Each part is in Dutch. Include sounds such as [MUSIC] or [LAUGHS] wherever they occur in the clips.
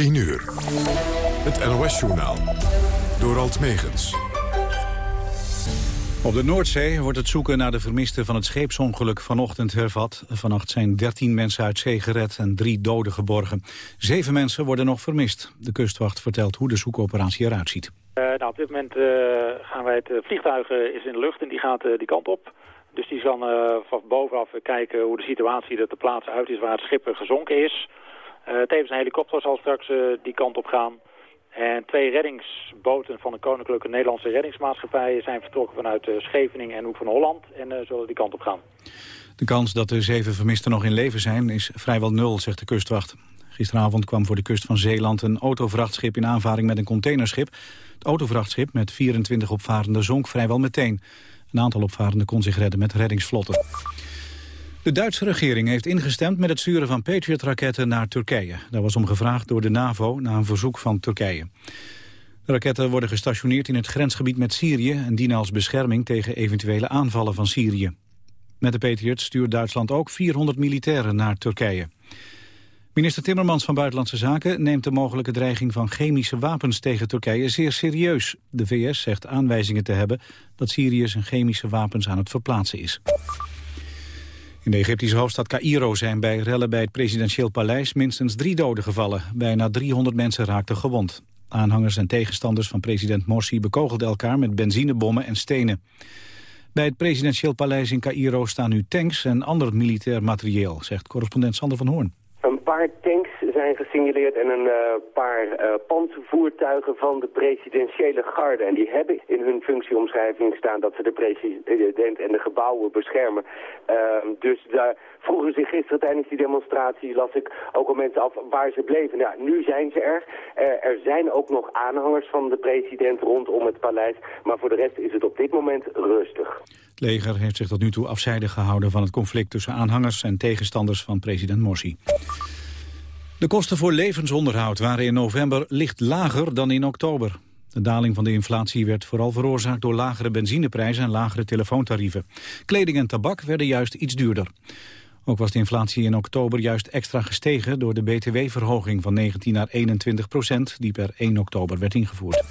10 uur. Het NOS-journaal. Door Alt Megens. Op de Noordzee wordt het zoeken naar de vermisten van het scheepsongeluk vanochtend hervat. Vannacht zijn 13 mensen uit zee gered en drie doden geborgen. Zeven mensen worden nog vermist. De kustwacht vertelt hoe de zoekoperatie eruit ziet. Uh, nou, op dit moment uh, gaan wij het vliegtuig is in de lucht en die gaat uh, die kant op. Dus die kan van bovenaf kijken hoe de situatie er te plaatsen uit is waar het schip gezonken is. Tevens een helikopter zal straks die kant op gaan. En twee reddingsboten van de Koninklijke Nederlandse Reddingsmaatschappij zijn vertrokken vanuit Scheveningen en Hoek van Holland en zullen die kant op gaan. De kans dat de zeven vermisten nog in leven zijn is vrijwel nul, zegt de kustwacht. Gisteravond kwam voor de kust van Zeeland een autovrachtschip in aanvaring met een containerschip. Het autovrachtschip met 24 opvarenden zonk vrijwel meteen. Een aantal opvarenden kon zich redden met reddingsvlotten. De Duitse regering heeft ingestemd met het sturen van Patriot-raketten naar Turkije. Daar was om gevraagd door de NAVO na een verzoek van Turkije. De raketten worden gestationeerd in het grensgebied met Syrië... en dienen als bescherming tegen eventuele aanvallen van Syrië. Met de Patriot stuurt Duitsland ook 400 militairen naar Turkije. Minister Timmermans van Buitenlandse Zaken neemt de mogelijke dreiging van chemische wapens tegen Turkije zeer serieus. De VS zegt aanwijzingen te hebben dat Syrië zijn chemische wapens aan het verplaatsen is. In de Egyptische hoofdstad Cairo zijn bij rellen bij het presidentieel paleis minstens drie doden gevallen. Bijna 300 mensen raakten gewond. Aanhangers en tegenstanders van president Morsi bekogelden elkaar met benzinebommen en stenen. Bij het presidentieel paleis in Cairo staan nu tanks en ander militair materieel, zegt correspondent Sander van Hoorn. Een paar tanks zijn gesignaleerd en een uh, paar uh, panzervoertuigen van de presidentiële garde. En die hebben in hun functieomschrijving staan dat ze de president en de gebouwen beschermen. Uh, dus daar vroegen zich gisteren tijdens die demonstratie, las ik ook al mensen af waar ze bleven. Nou, nu zijn ze er. er zijn ook nog aanhangers van de president rondom het paleis. Maar voor de rest is het op dit moment rustig. Het leger heeft zich tot nu toe afzijdig gehouden van het conflict tussen aanhangers en tegenstanders van president Morsi. De kosten voor levensonderhoud waren in november licht lager dan in oktober. De daling van de inflatie werd vooral veroorzaakt door lagere benzineprijzen en lagere telefoontarieven. Kleding en tabak werden juist iets duurder. Ook was de inflatie in oktober juist extra gestegen door de btw-verhoging van 19 naar 21 procent die per 1 oktober werd ingevoerd.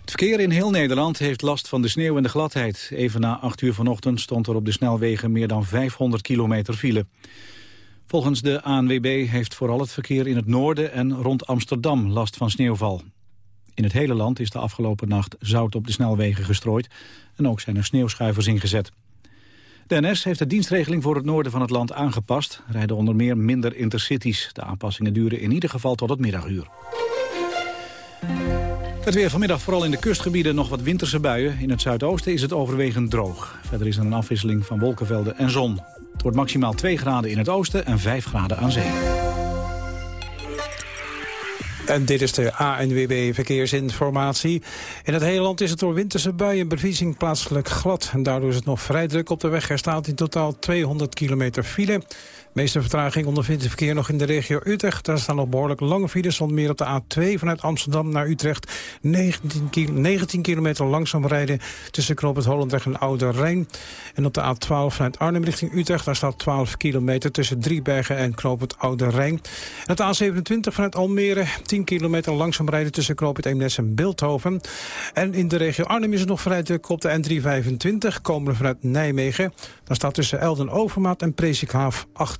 Het verkeer in heel Nederland heeft last van de sneeuw en de gladheid. Even na 8 uur vanochtend stond er op de snelwegen meer dan 500 kilometer file. Volgens de ANWB heeft vooral het verkeer in het noorden en rond Amsterdam last van sneeuwval. In het hele land is de afgelopen nacht zout op de snelwegen gestrooid en ook zijn er sneeuwschuivers ingezet. De NS heeft de dienstregeling voor het noorden van het land aangepast. Rijden onder meer minder intercities. De aanpassingen duren in ieder geval tot het middaguur. Het weer vanmiddag vooral in de kustgebieden nog wat winterse buien. In het zuidoosten is het overwegend droog. Verder is er een afwisseling van wolkenvelden en zon. Het wordt maximaal 2 graden in het oosten en 5 graden aan zee. En dit is de ANWB Verkeersinformatie. In het hele land is het door winterse buien en bevriezing plaatselijk glad. En daardoor is het nog vrij druk op de weg. Er staat in totaal 200 kilometer file meeste vertraging ondervindt het verkeer nog in de regio Utrecht. Daar staan nog behoorlijk lange files, onder meer op de A2 vanuit Amsterdam naar Utrecht. 19, 19 kilometer langzaam rijden tussen Knoop het Hollandweg en Oude Rijn. En op de A12 vanuit Arnhem richting Utrecht, daar staat 12 kilometer tussen Driebergen en Knoop het Oude Rijn. En op de A27 vanuit Almere, 10 kilometer langzaam rijden tussen Knoop het Eemnes en Beeldhoven. En in de regio Arnhem is het nog vrij druk op de N325, komende vanuit Nijmegen. Daar staat tussen Elden Overmaat en Presikhaaf 8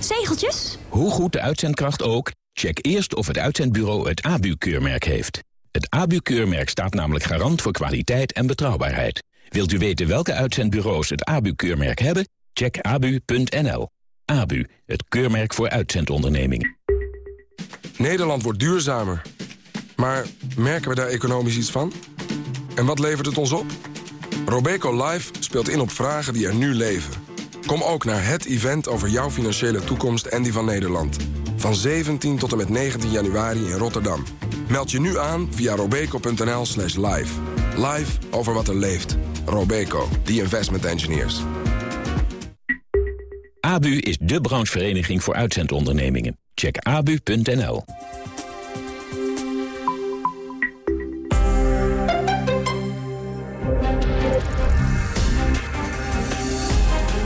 Zegeltjes? Hoe goed de uitzendkracht ook, check eerst of het uitzendbureau het ABU-keurmerk heeft. Het ABU-keurmerk staat namelijk garant voor kwaliteit en betrouwbaarheid. Wilt u weten welke uitzendbureaus het ABU-keurmerk hebben? Check abu.nl. ABU, het keurmerk voor uitzendondernemingen. Nederland wordt duurzamer. Maar merken we daar economisch iets van? En wat levert het ons op? Robeco Live speelt in op vragen die er nu leven. Kom ook naar het event over jouw financiële toekomst en die van Nederland. Van 17 tot en met 19 januari in Rotterdam. Meld je nu aan via robeco.nl slash live. Live over wat er leeft. Robeco, the investment engineers. ABU is de branchevereniging voor uitzendondernemingen. Check abu.nl.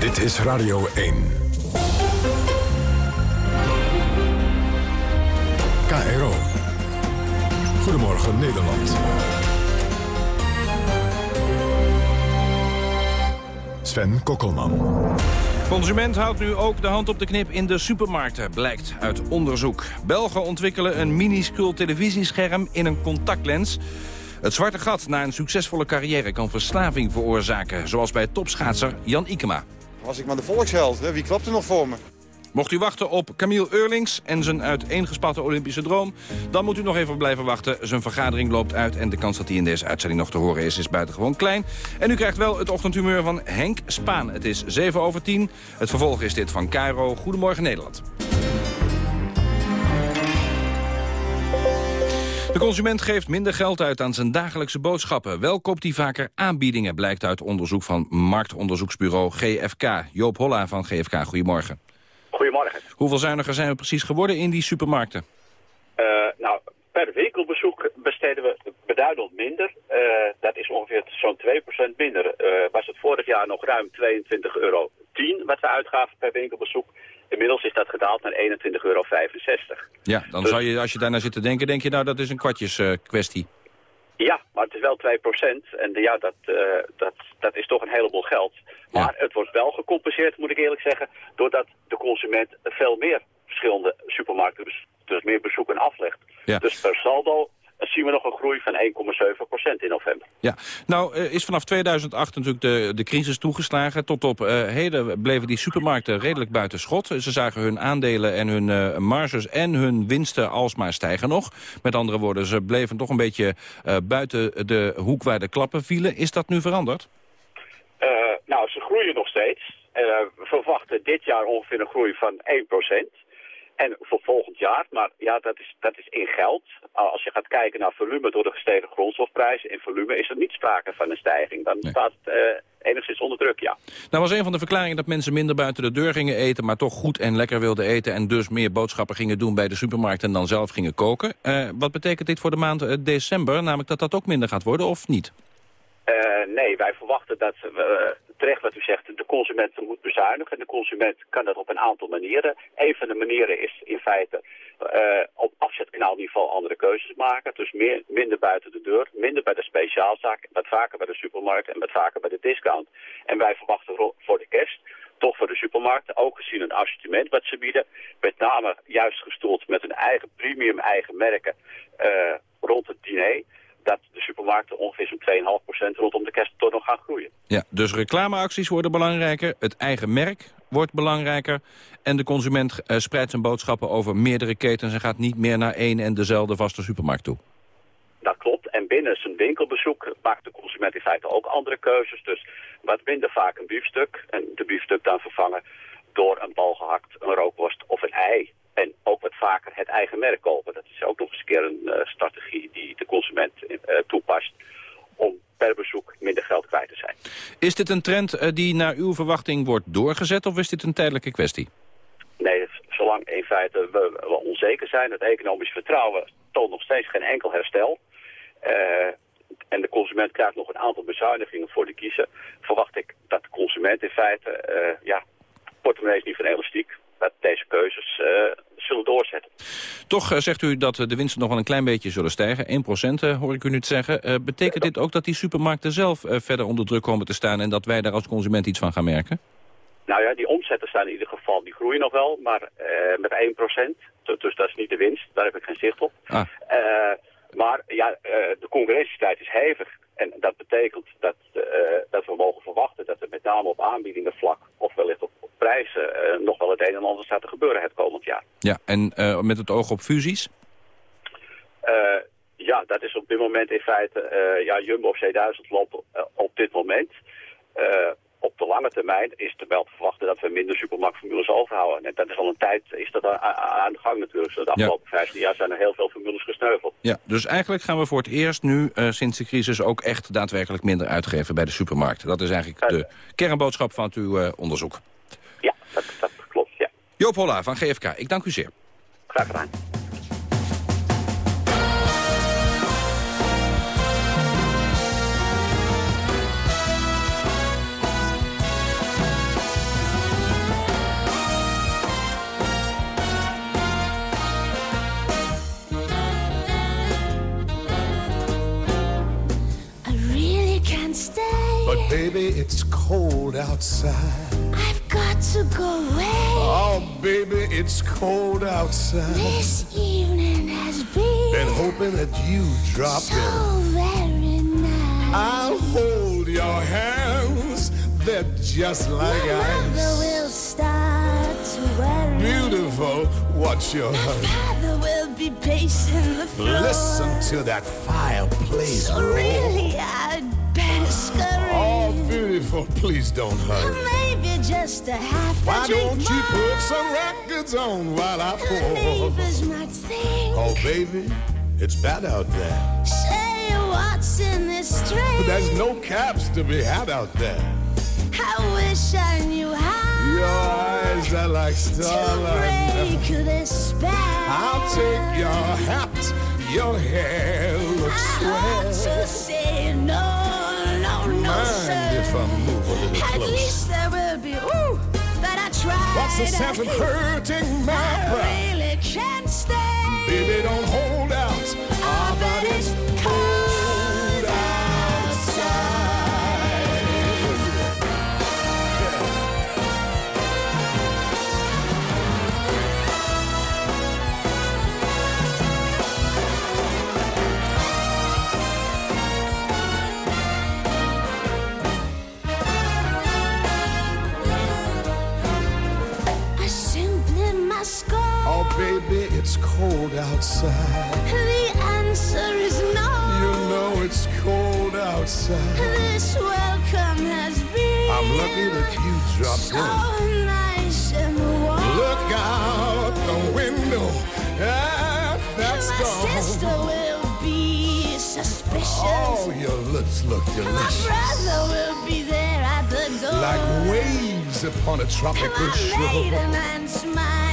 Dit is Radio 1. KRO. Goedemorgen Nederland. Sven Kokkelman. Consument houdt nu ook de hand op de knip in de supermarkten, blijkt uit onderzoek. Belgen ontwikkelen een minuscuul televisiescherm in een contactlens. Het zwarte gat na een succesvolle carrière kan verslaving veroorzaken... zoals bij topschaatser Jan Ikema. Was ik maar de volksheld, hè? wie klapt er nog voor me? Mocht u wachten op Camille Eurlings en zijn uiteengespatte Olympische droom... dan moet u nog even blijven wachten. Zijn vergadering loopt uit en de kans dat hij in deze uitzending nog te horen is... is buitengewoon klein. En u krijgt wel het ochtendhumeur van Henk Spaan. Het is 7 over 10. Het vervolg is dit van Cairo. Goedemorgen Nederland. De consument geeft minder geld uit aan zijn dagelijkse boodschappen. Wel koopt hij vaker aanbiedingen, blijkt uit onderzoek van marktonderzoeksbureau GFK. Joop Holla van GFK, goedemorgen. Goedemorgen. Hoeveel zuiniger zijn we precies geworden in die supermarkten? Uh, nou, per winkelbezoek besteden we beduidend minder. Uh, dat is ongeveer zo'n 2% minder. Uh, was het vorig jaar nog ruim 22,10 euro wat we uitgaven per winkelbezoek. Inmiddels is dat gedaald naar 21,65 euro. Ja, dan dus, zou je, als je daarnaar zit te denken, denk je nou dat is een kwartjes kwestie. Ja, maar het is wel 2% en ja, dat, uh, dat, dat is toch een heleboel geld. Maar ja. het wordt wel gecompenseerd, moet ik eerlijk zeggen, doordat de consument veel meer verschillende supermarkten, dus meer bezoeken aflegt. Ja. Dus per saldo zien we nog een groei van 1,7% in november. Ja, nou is vanaf 2008 natuurlijk de, de crisis toegeslagen. Tot op uh, heden bleven die supermarkten redelijk buiten schot. Ze zagen hun aandelen en hun uh, marges en hun winsten alsmaar stijgen nog. Met andere woorden, ze bleven toch een beetje uh, buiten de hoek waar de klappen vielen. Is dat nu veranderd? nou, ze groeien nog steeds. we verwachten dit jaar ongeveer een groei van 1%. En voor volgend jaar, maar ja, dat is, dat is in geld. Als je gaat kijken naar volume door de gestegen grondstofprijzen... in volume is er niet sprake van een stijging. Dan nee. staat het uh, enigszins onder druk, ja. Nou was een van de verklaringen dat mensen minder buiten de deur gingen eten... maar toch goed en lekker wilden eten... en dus meer boodschappen gingen doen bij de supermarkt en dan zelf gingen koken. Uh, wat betekent dit voor de maand uh, december? Namelijk dat dat ook minder gaat worden, of niet? nee, wij verwachten dat... terecht wat u zegt, de consument moet bezuinigen. De consument kan dat op een aantal manieren. Een van de manieren is in feite uh, op afzetknaalniveau andere keuzes maken. Dus meer, minder buiten de deur, minder bij de speciaalzaak, wat vaker bij de supermarkt en wat vaker bij de discount. En wij verwachten voor de kerst toch voor de supermarkten, ook gezien een assortiment wat ze bieden, met name juist gestoeld met een eigen premium, eigen merken uh, rond het diner dat de supermarkten ongeveer zo'n 2,5% rondom de kerst toch nog gaan groeien. Ja, dus reclameacties worden belangrijker, het eigen merk wordt belangrijker... en de consument uh, spreidt zijn boodschappen over meerdere ketens... en gaat niet meer naar één en dezelfde vaste supermarkt toe. Dat klopt. En binnen zijn winkelbezoek maakt de consument in feite ook andere keuzes. Dus wat minder vaak een biefstuk en de biefstuk dan vervangen door een bal gehakt, een rookworst of een ei. En ook wat vaker het eigen merk kopen. Dat is ook nog eens een keer een uh, strategie die de consument uh, toepast om per bezoek minder geld kwijt te zijn. Is dit een trend eh, die naar uw verwachting wordt doorgezet of is dit een tijdelijke kwestie? Nee, zolang in feite we, we onzeker zijn, het economisch vertrouwen toont nog steeds geen enkel herstel. Eh, en de consument krijgt nog een aantal bezuinigingen voor de kiezer. Verwacht ik dat de consument in feite, eh ja, portemonnee is niet van elastiek, dat deze keuzes eh, zullen doorzetten. Toch eh, zegt u dat eh, de winsten nog wel een klein beetje zullen stijgen. 1% eh, hoor ik u nu zeggen. Betekent dit ook dat die supermarkten zelf verder onder druk komen te staan... en dat wij daar als consument iets van gaan merken? Nou ja, die omzetten staan in ieder geval, die groeien nog wel, maar met 1% Dus dat is niet de winst, daar heb ik geen zicht op. Ah. Maar ja, eh, de concurrentietijd is hevig. En dat betekent dat, dat we mogen verwachten dat er met name op aanbiedingenvlak... of wellicht op prijzen eh, nog wel het een en ander staat te gebeuren het komend jaar. Ja, en eh, met het oog op fusies? Eh, ja, dat is op dit moment in feite... ja, Jumbo of C1000 loopt op dit moment... Op de lange termijn is er wel te verwachten dat we minder supermarktformules overhouden. En dat is al een tijd is dat aan, de gang natuurlijk. De Ja. afgelopen 15 jaar zijn er heel veel formules gesneuveld. Ja, dus eigenlijk gaan we voor het eerst nu, sinds de crisis... ook echt daadwerkelijk minder uitgeven bij de supermarkt. Dat is eigenlijk de kernboodschap van uw onderzoek. Dat, dat klopt, ja. Joop Holla van GFK, ik dank u zeer. Graag gedaan. I really can't stay. But baby, it's cold outside. To go away. Oh, baby, it's cold outside. This evening has been Been hoping that you drop so in. very nice. I'll hold your hands. They're just like My mother will start to worry. Beautiful. What's your hurry? Father will be pacing the floor. Listen to that fireplace So roar. really, I'd better scurry. Oh, beautiful. Please don't hurry. Maybe just a half a Why drink don't you put some records on while I The pour? neighbors might think. Oh, baby, it's bad out there. Say what's in this drink. But there's no caps to be had out there. I wish I knew how Your eyes are like starlight. to break this spell. I'll take your hat. Your hair looks I ought swell. to say no, no, no, Mind if I move a little At closer? least there will be, ooh, that I tried. What's the sense of hurting my I really can't stay. Baby, don't hold out. Ah, but cold outside. The answer is no. You know it's cold outside. This welcome has been I'm lucky that you dropped so in. nice and warm. Look out the window. Ah, that's My gone. sister will be suspicious. Oh, your lips look delicious. My brother will be there at the door. Like waves upon a tropical shore. maiden and smile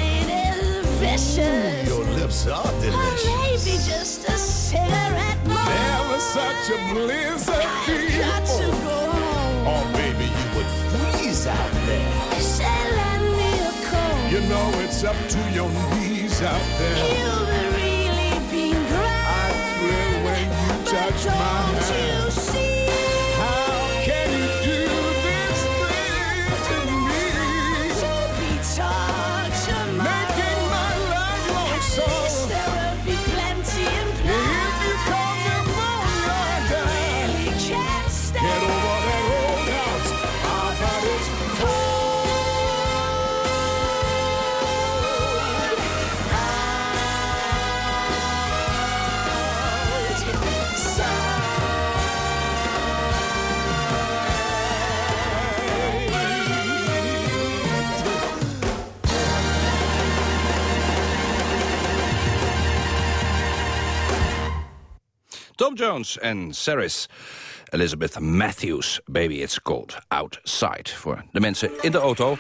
vicious. Lips are Or delicious. maybe just a cigarette more. Never such a blizzard Got to go home. Oh, baby, you would freeze out there. Say, lend me a coat. You know it's up to your knees out there. You've really been great. I thrill when you touch my Don't hand. you see? Tom Jones en Saris. Elizabeth Matthews. Baby, it's cold outside. Voor de mensen in de auto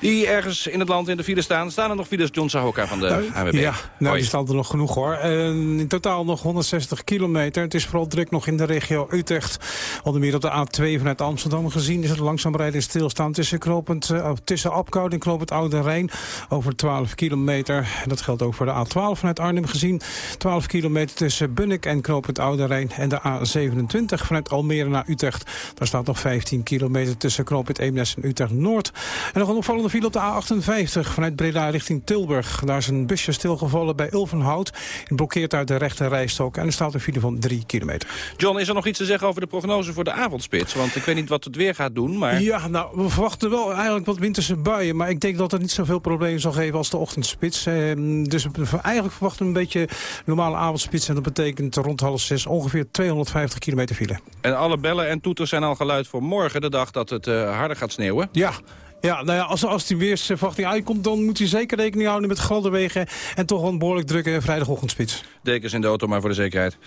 die ergens in het land in de file staan. Staan er nog files, John Sahoka van de Nou, ANWB? Ja, nou, die staan er nog genoeg hoor. Eh, in totaal nog 160 kilometer. Het is vooral druk nog in de regio Utrecht. Onder meer op de A2 vanuit Amsterdam gezien is het langzaam rijden stilstaan tussen, knopend, eh, tussen Apkoud en Knopend Oude Rijn. Over 12 kilometer. Dat geldt ook voor de A12 vanuit Arnhem gezien. 12 kilometer tussen Bunnik en Knopend Oude Rijn. En de A27 vanuit Almere naar Utrecht. Daar staat nog 15 kilometer tussen Knopend Eemnes en Utrecht Noord. En nog een opvallende file op de A58 vanuit Breda richting Tilburg. Daar is een busje stilgevallen bij Ulvenhout. Het blokkeert uit de rechte rijstok en er staat een file van 3 kilometer. John, is er nog iets te zeggen over de prognose voor de avondspits? Want ik weet niet wat het weer gaat doen, maar... Ja, nou, we verwachten wel eigenlijk wat winterse buien. Maar ik denk dat het niet zoveel problemen zal geven als de ochtendspits. Ehm, dus eigenlijk verwachten we een beetje normale avondspits. En dat betekent rond half zes ongeveer 250 kilometer file. En alle bellen en toeters zijn al geluid voor morgen, de dag dat het eh, harder gaat sneeuwen. Ja. Ja, nou ja, als, als die weersverwachting uitkomt, dan moet u zeker rekening houden met gladde wegen en toch wel een behoorlijk drukke vrijdagochtendspits. Dekens in de auto, maar voor de zekerheid.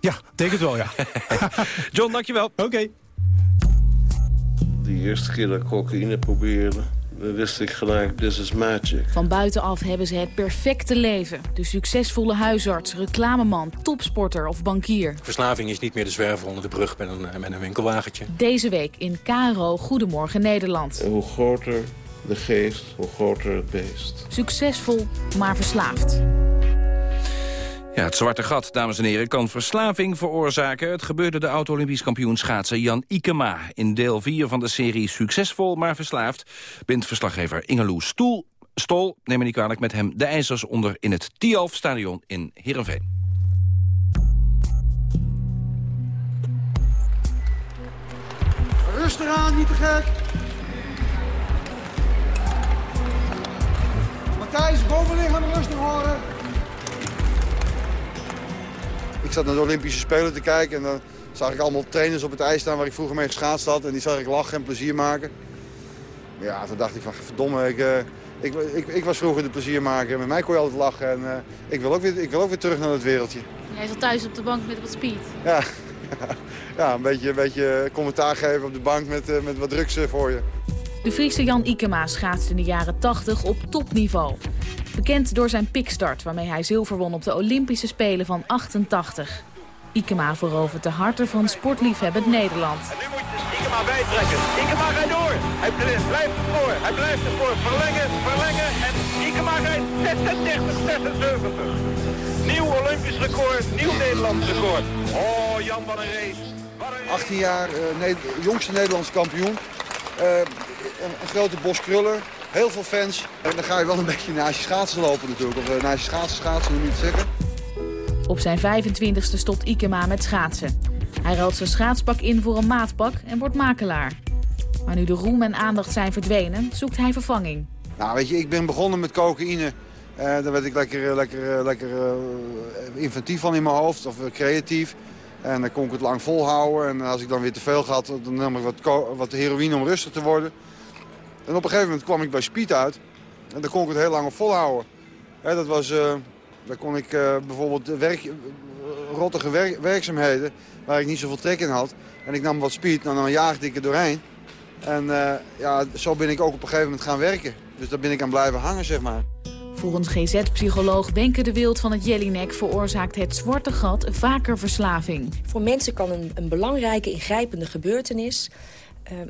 Ja, denk het wel, ja. [LAUGHS] John, dankjewel. Oké. De eerste keer dat ik cocaïne probeerde, wist ik gelijk, this is magic. Van buitenaf hebben ze het perfecte leven. De succesvolle huisarts, reclameman, topsporter of bankier. Verslaving is niet meer de zwerver onder de brug met een, met een winkelwagentje. Deze week in KRO Goedemorgen Nederland. En hoe groter de geest, hoe groter het beest. Succesvol, maar verslaafd. Ja, het zwarte gat, dames en heren, kan verslaving veroorzaken. Het gebeurde de oud-Olympisch kampioen schaatser Jan Ikema. In deel 4 van de serie Succesvol, maar verslaafd... bindt verslaggever Ingeloe Stoel, Stol, neem me niet kwalijk, met hem de ijzers onder... in het Tialf Stadion in Heerenveen. Rustig aan, niet te gek. Matthijs, bovenlichaam rustig horen. Zat naar de Olympische Spelen te kijken en dan zag ik allemaal trainers op het ijs staan waar ik vroeger mee geschaatst had. En die zag ik lachen en plezier maken. Ja, toen dacht ik van verdomme, ik, eh, ik, ik, ik was vroeger de pleziermaker. Met mij kon je altijd lachen en eh, ik, wil ook weer, ik wil ook weer terug naar het wereldje. Jij zat thuis op de bank met wat speed. Ja, [LAUGHS] ja een, beetje, een beetje commentaar geven op de bank met, eh, met wat drugs voor je. De Friese Jan Ikema schaatste in de jaren 80 op topniveau. Bekend door zijn pikstart waarmee hij zilver won op de Olympische Spelen van 88. Ikema verovert de harten van sportliefhebbend Nederland. Ikema bijtrekken. Ikema rijdt door. Hij blijft ervoor. Hij blijft ervoor. Verlengen, verlengen. En Ikema rijdt 36, 76. Nieuw Olympisch record. Nieuw Nederlands record. Oh, Jan, wat een race. 18 jaar, eh, Ne- jongste Nederlandse kampioen. Eh, een, een grote bos krullen, heel veel fans. En dan ga je wel een beetje naast je schaatsen lopen natuurlijk. Of eh, naast je schaatsen schaatsen, hoe niet te zeggen. Op zijn 25e stopt Ikema met schaatsen. Hij ruilt zijn schaatspak in voor een maatpak en wordt makelaar. Maar nu de roem en aandacht zijn verdwenen, zoekt hij vervanging. Nou, weet je, ik ben begonnen met cocaïne. Eh daar werd ik lekker, eh, lekker, lekker inventief van in mijn hoofd, of creatief. En dan kon ik het lang volhouden. En als ik dan weer te veel had, dan nam ik wat, wat heroïne om rustig te worden. En op een gegeven moment kwam ik bij Speed uit. En daar kon ik het heel lang op volhouden. Hè, dat was, eh, daar kon ik eh, bijvoorbeeld werk, eh, rottige werk- werkzaamheden waar ik niet zoveel trek in had. En ik nam wat speed, en dan jaagde ik er doorheen. En eh, ja, zo ben ik ook op een gegeven moment gaan werken. Dus daar ben ik aan blijven hangen, zeg maar. Volgens GZ-psycholoog Wenke de Wild van het Jellinek veroorzaakt het zwarte gat vaker verslaving. Voor mensen kan een, een belangrijke ingrijpende gebeurtenis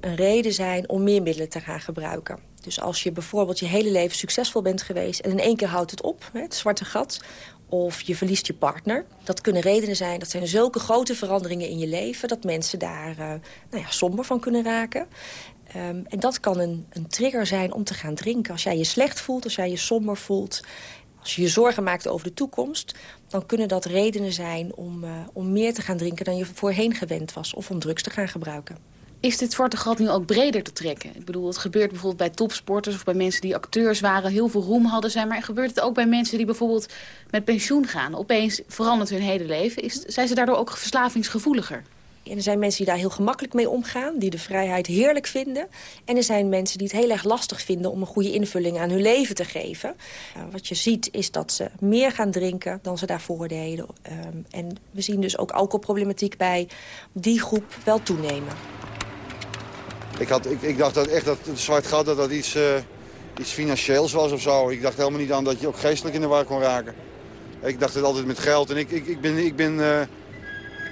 een reden zijn om meer middelen te gaan gebruiken. Dus als je bijvoorbeeld je hele leven succesvol bent geweest en in één keer houdt het op, het zwarte gat, of je verliest je partner. Dat kunnen redenen zijn, dat zijn zulke grote veranderingen in je leven... dat mensen daar eh, nou ja, somber van kunnen raken. Ehm, en dat kan een, een trigger zijn om te gaan drinken. Als jij je slecht voelt, als jij je somber voelt... als je je zorgen maakt over de toekomst... dan kunnen dat redenen zijn om, eh, om meer te gaan drinken dan je voorheen gewend was... of om drugs te gaan gebruiken. Is dit zwarte gat nu ook breder te trekken? Ik bedoel, het gebeurt bijvoorbeeld bij topsporters of bij mensen die acteurs waren, heel veel roem hadden zijn. Maar gebeurt het ook bij mensen die bijvoorbeeld met pensioen gaan? Opeens verandert hun hele leven. Is, zijn ze daardoor ook verslavingsgevoeliger? Er zijn mensen die daar heel gemakkelijk mee omgaan, die de vrijheid heerlijk vinden. En er zijn mensen die het heel erg lastig vinden om een goede invulling aan hun leven te geven. Uh, wat je ziet is dat ze meer gaan drinken dan ze daarvoor deden. Uh, en we zien dus ook alcoholproblematiek bij die groep wel toenemen. Ik, had, ik, ik dacht dat echt dat het zwart gat dat dat iets, uh, iets financieels was of zo. Ik dacht helemaal niet aan dat je ook geestelijk in de war kon raken. Ik dacht het altijd met geld. En ik, ik, ik, ben, ik, ben, uh,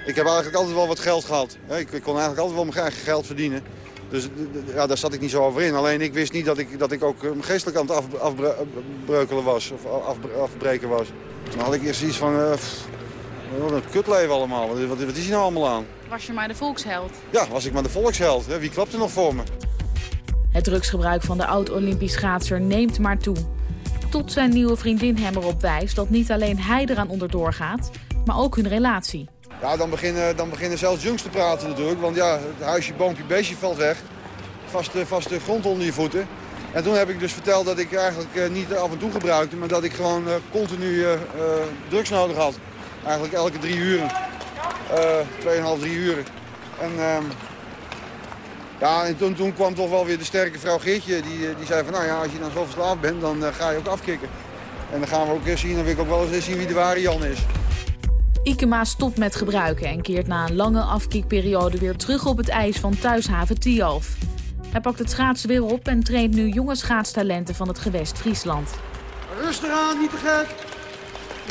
ik heb eigenlijk altijd wel wat geld gehad. Ik, ik kon eigenlijk altijd wel mijn eigen geld verdienen. Dus ja, daar zat ik niet zo over in. Alleen ik wist niet dat ik, dat ik ook uh, geestelijk aan het af, afbreukelen was. Of af, afbreken was. Toen had ik eerst iets van... wat een kutleven allemaal. Wat, wat, wat is hier nou allemaal aan? Was je maar de volksheld? Ja, was ik maar de volksheld. Wie klapt er nog voor me? Het drugsgebruik van de oud-Olympisch schaatser neemt maar toe. Tot zijn nieuwe vriendin hem erop wijst dat niet alleen hij eraan onderdoor gaat, maar ook hun relatie. Ja, dan beginnen, dan beginnen zelfs junks te praten natuurlijk. Want ja, het huisje, boompje, beestje valt weg. Vaste, vaste grond onder je voeten. En toen heb ik dus verteld dat ik eigenlijk uh, niet af en toe gebruikte... maar dat ik gewoon uh, continu uh, drugs nodig had. Eigenlijk elke drie uren. Tweeënhalf, drie uren. En ehm, ja, en toen, toen kwam toch wel weer de sterke vrouw Geertje. Die, die zei van, nou ja, als je dan zo verslaafd bent, dan uh, ga je ook afkicken. En dan gaan we ook eens zien, dan wil ik ook wel eens zien wie de ware Jan is. Ikema stopt met gebruiken en keert na een lange afkiekperiode weer terug op het ijs van thuishaven Tialf. Hij pakt het schaatsen weer op en traint nu jonge schaatstalenten van het gewest Friesland. Rustig aan, niet te gek.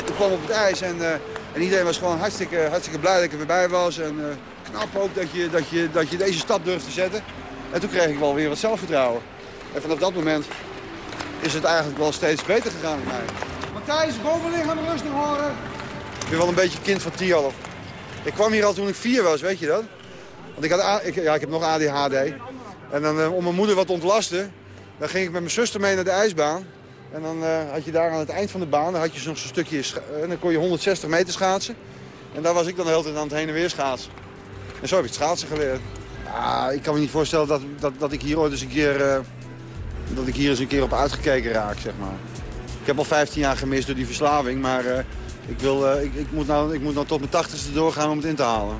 Ik kwam op het ijs en, uh, en iedereen was gewoon hartstikke, hartstikke blij dat ik er weer bij was. En, uh, knap ook dat je, dat, je, dat je deze stap durft te zetten. En toen kreeg ik wel weer wat zelfvertrouwen. En vanaf dat moment is het eigenlijk wel steeds beter gegaan met mij. Matthijs, bovenliggen rustig horen. Ik ben wel een beetje kind van Tialf. Ik kwam hier al toen ik vier was, weet je dat? Want ik, had, ik, ja, ik heb nog ADHD. En dan, uh, om mijn moeder wat te ontlasten, dan ging ik met mijn zuster mee naar de ijsbaan. En dan uh, had je daar aan het eind van de baan, dan had je zo'n stukje, en dan kon je 160 meter schaatsen. En daar was ik dan de hele tijd aan het heen en weer schaatsen. En zo heb ik het schaatsen geleerd. Ja, ik kan me niet voorstellen dat, dat, dat ik hier ooit eens een keer, uh, dat ik hier eens een keer op uitgekeken raak, zeg maar. Ik heb al 15 jaar gemist door die verslaving, maar uh, ik, wil, uh, ik, ik, moet nou, ik moet nou tot mijn tachtigste doorgaan om het in te halen.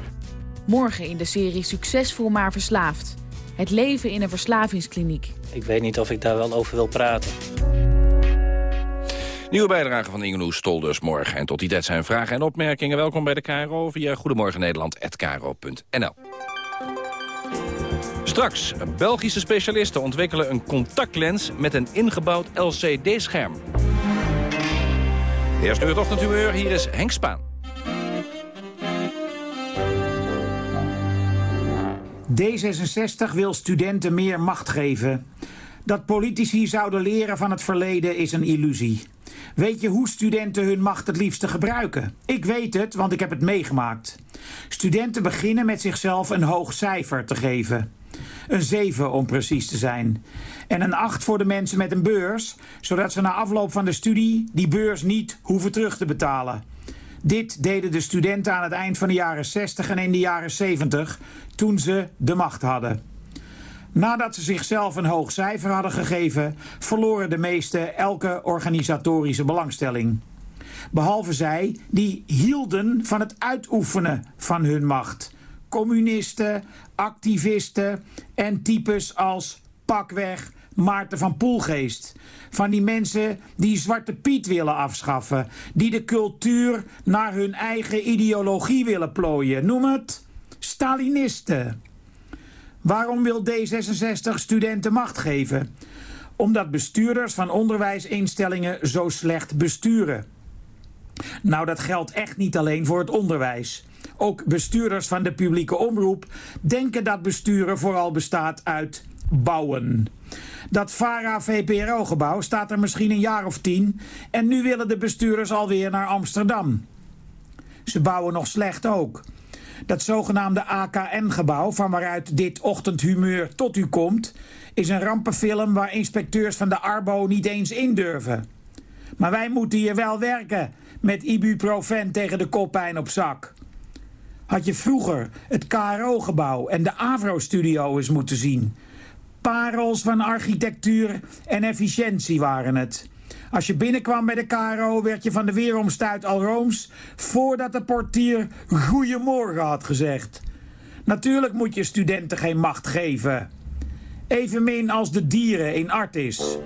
Morgen in de serie Succesvol maar verslaafd. Het leven in een verslavingskliniek. Ik weet niet of ik daar wel over wil praten. Nieuwe bijdrage van Inge Stol dus morgen. En tot die tijd zijn vragen en opmerkingen. Welkom bij de KRO via Goedemorgen Nederland@kro.nl. Straks, Belgische specialisten ontwikkelen een contactlens met een ingebouwd LCD-scherm. Eerst nu het ochtendhumeur, hier is Henk Spaan. D66 wil studenten meer macht geven. Dat politici zouden leren van het verleden is een illusie. Weet je hoe studenten hun macht het liefste gebruiken? Ik weet het, want ik heb het meegemaakt. Studenten beginnen met zichzelf een hoog cijfer te geven. Een 7 om precies te zijn. En een 8 voor de mensen met een beurs, zodat ze na afloop van de studie die beurs niet hoeven terug te betalen. Dit deden de studenten aan het eind van de jaren 60 en in de jaren 70, toen ze de macht hadden. Nadat ze zichzelf een hoog cijfer hadden gegeven, verloren de meesten elke organisatorische belangstelling. Behalve zij, die hielden van het uitoefenen van hun macht. Communisten, activisten en types als pakweg Maarten van Poelgeest. Van die mensen die Zwarte Piet willen afschaffen. Die de cultuur naar hun eigen ideologie willen plooien. Noem het Stalinisten. Waarom wil D66 studenten macht geven? Omdat bestuurders van onderwijsinstellingen zo slecht besturen. Nou, dat geldt echt niet alleen voor het onderwijs. Ook bestuurders van de publieke omroep denken dat besturen vooral bestaat uit bouwen. Dat VARA-VPRO-gebouw staat er misschien een jaar of tien... en nu willen de bestuurders alweer naar Amsterdam. Ze bouwen nog slecht ook. Dat zogenaamde AKN-gebouw, van waaruit dit ochtendhumeur tot u komt... is een rampenfilm waar inspecteurs van de Arbo niet eens indurven. Maar wij moeten hier wel werken met ibuprofen tegen de koppijn op zak. Had je vroeger het KRO-gebouw en de Avro-studio eens moeten zien... Parels van architectuur en efficiëntie waren het. Als je binnenkwam bij de KRO werd je van de weeromstuit al rooms... voordat de portier goeiemorgen had gezegd. Natuurlijk moet je studenten geen macht geven. Evenmin als de dieren in Artis.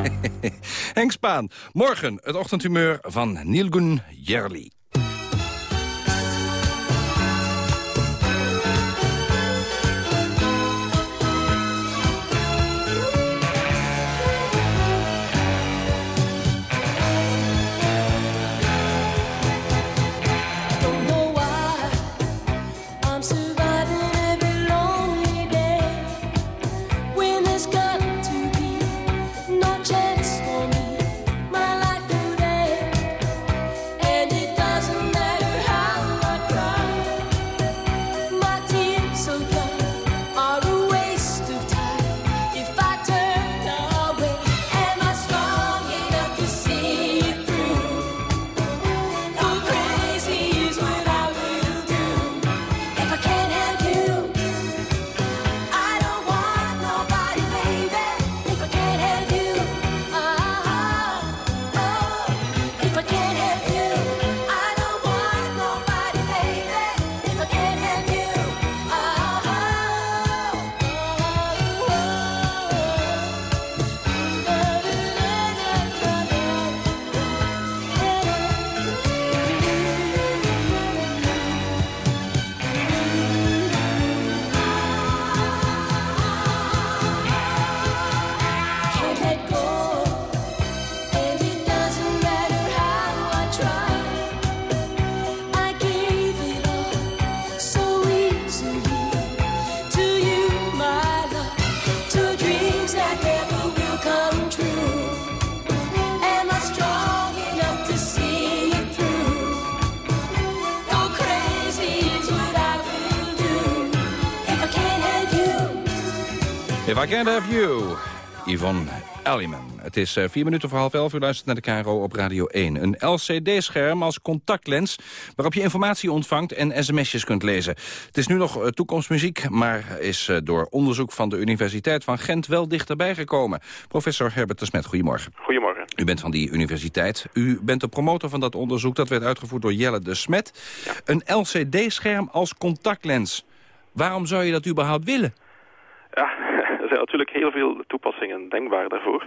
[LAUGHS] Henk Spaan, morgen het ochtendhumeur van Nilgun Jerli. If I Can't Have You, Yvonne Elliman. Het is eh, vier minuten voor half elf. U luistert naar de KRO op Radio 1. Een LCD-scherm als contactlens waarop je informatie ontvangt en sms'jes kunt lezen. Het is nu nog eh, toekomstmuziek, maar is eh, door onderzoek van de Universiteit van Gent wel dichterbij gekomen. Professor Herbert de Smet, goedemorgen. Goedemorgen. U bent van die universiteit. U bent de promotor van dat onderzoek. Dat werd uitgevoerd door Jelle de Smet. Een LCD-scherm als contactlens. Waarom zou je dat überhaupt willen? Ja, natuurlijk heel veel toepassingen denkbaar daarvoor.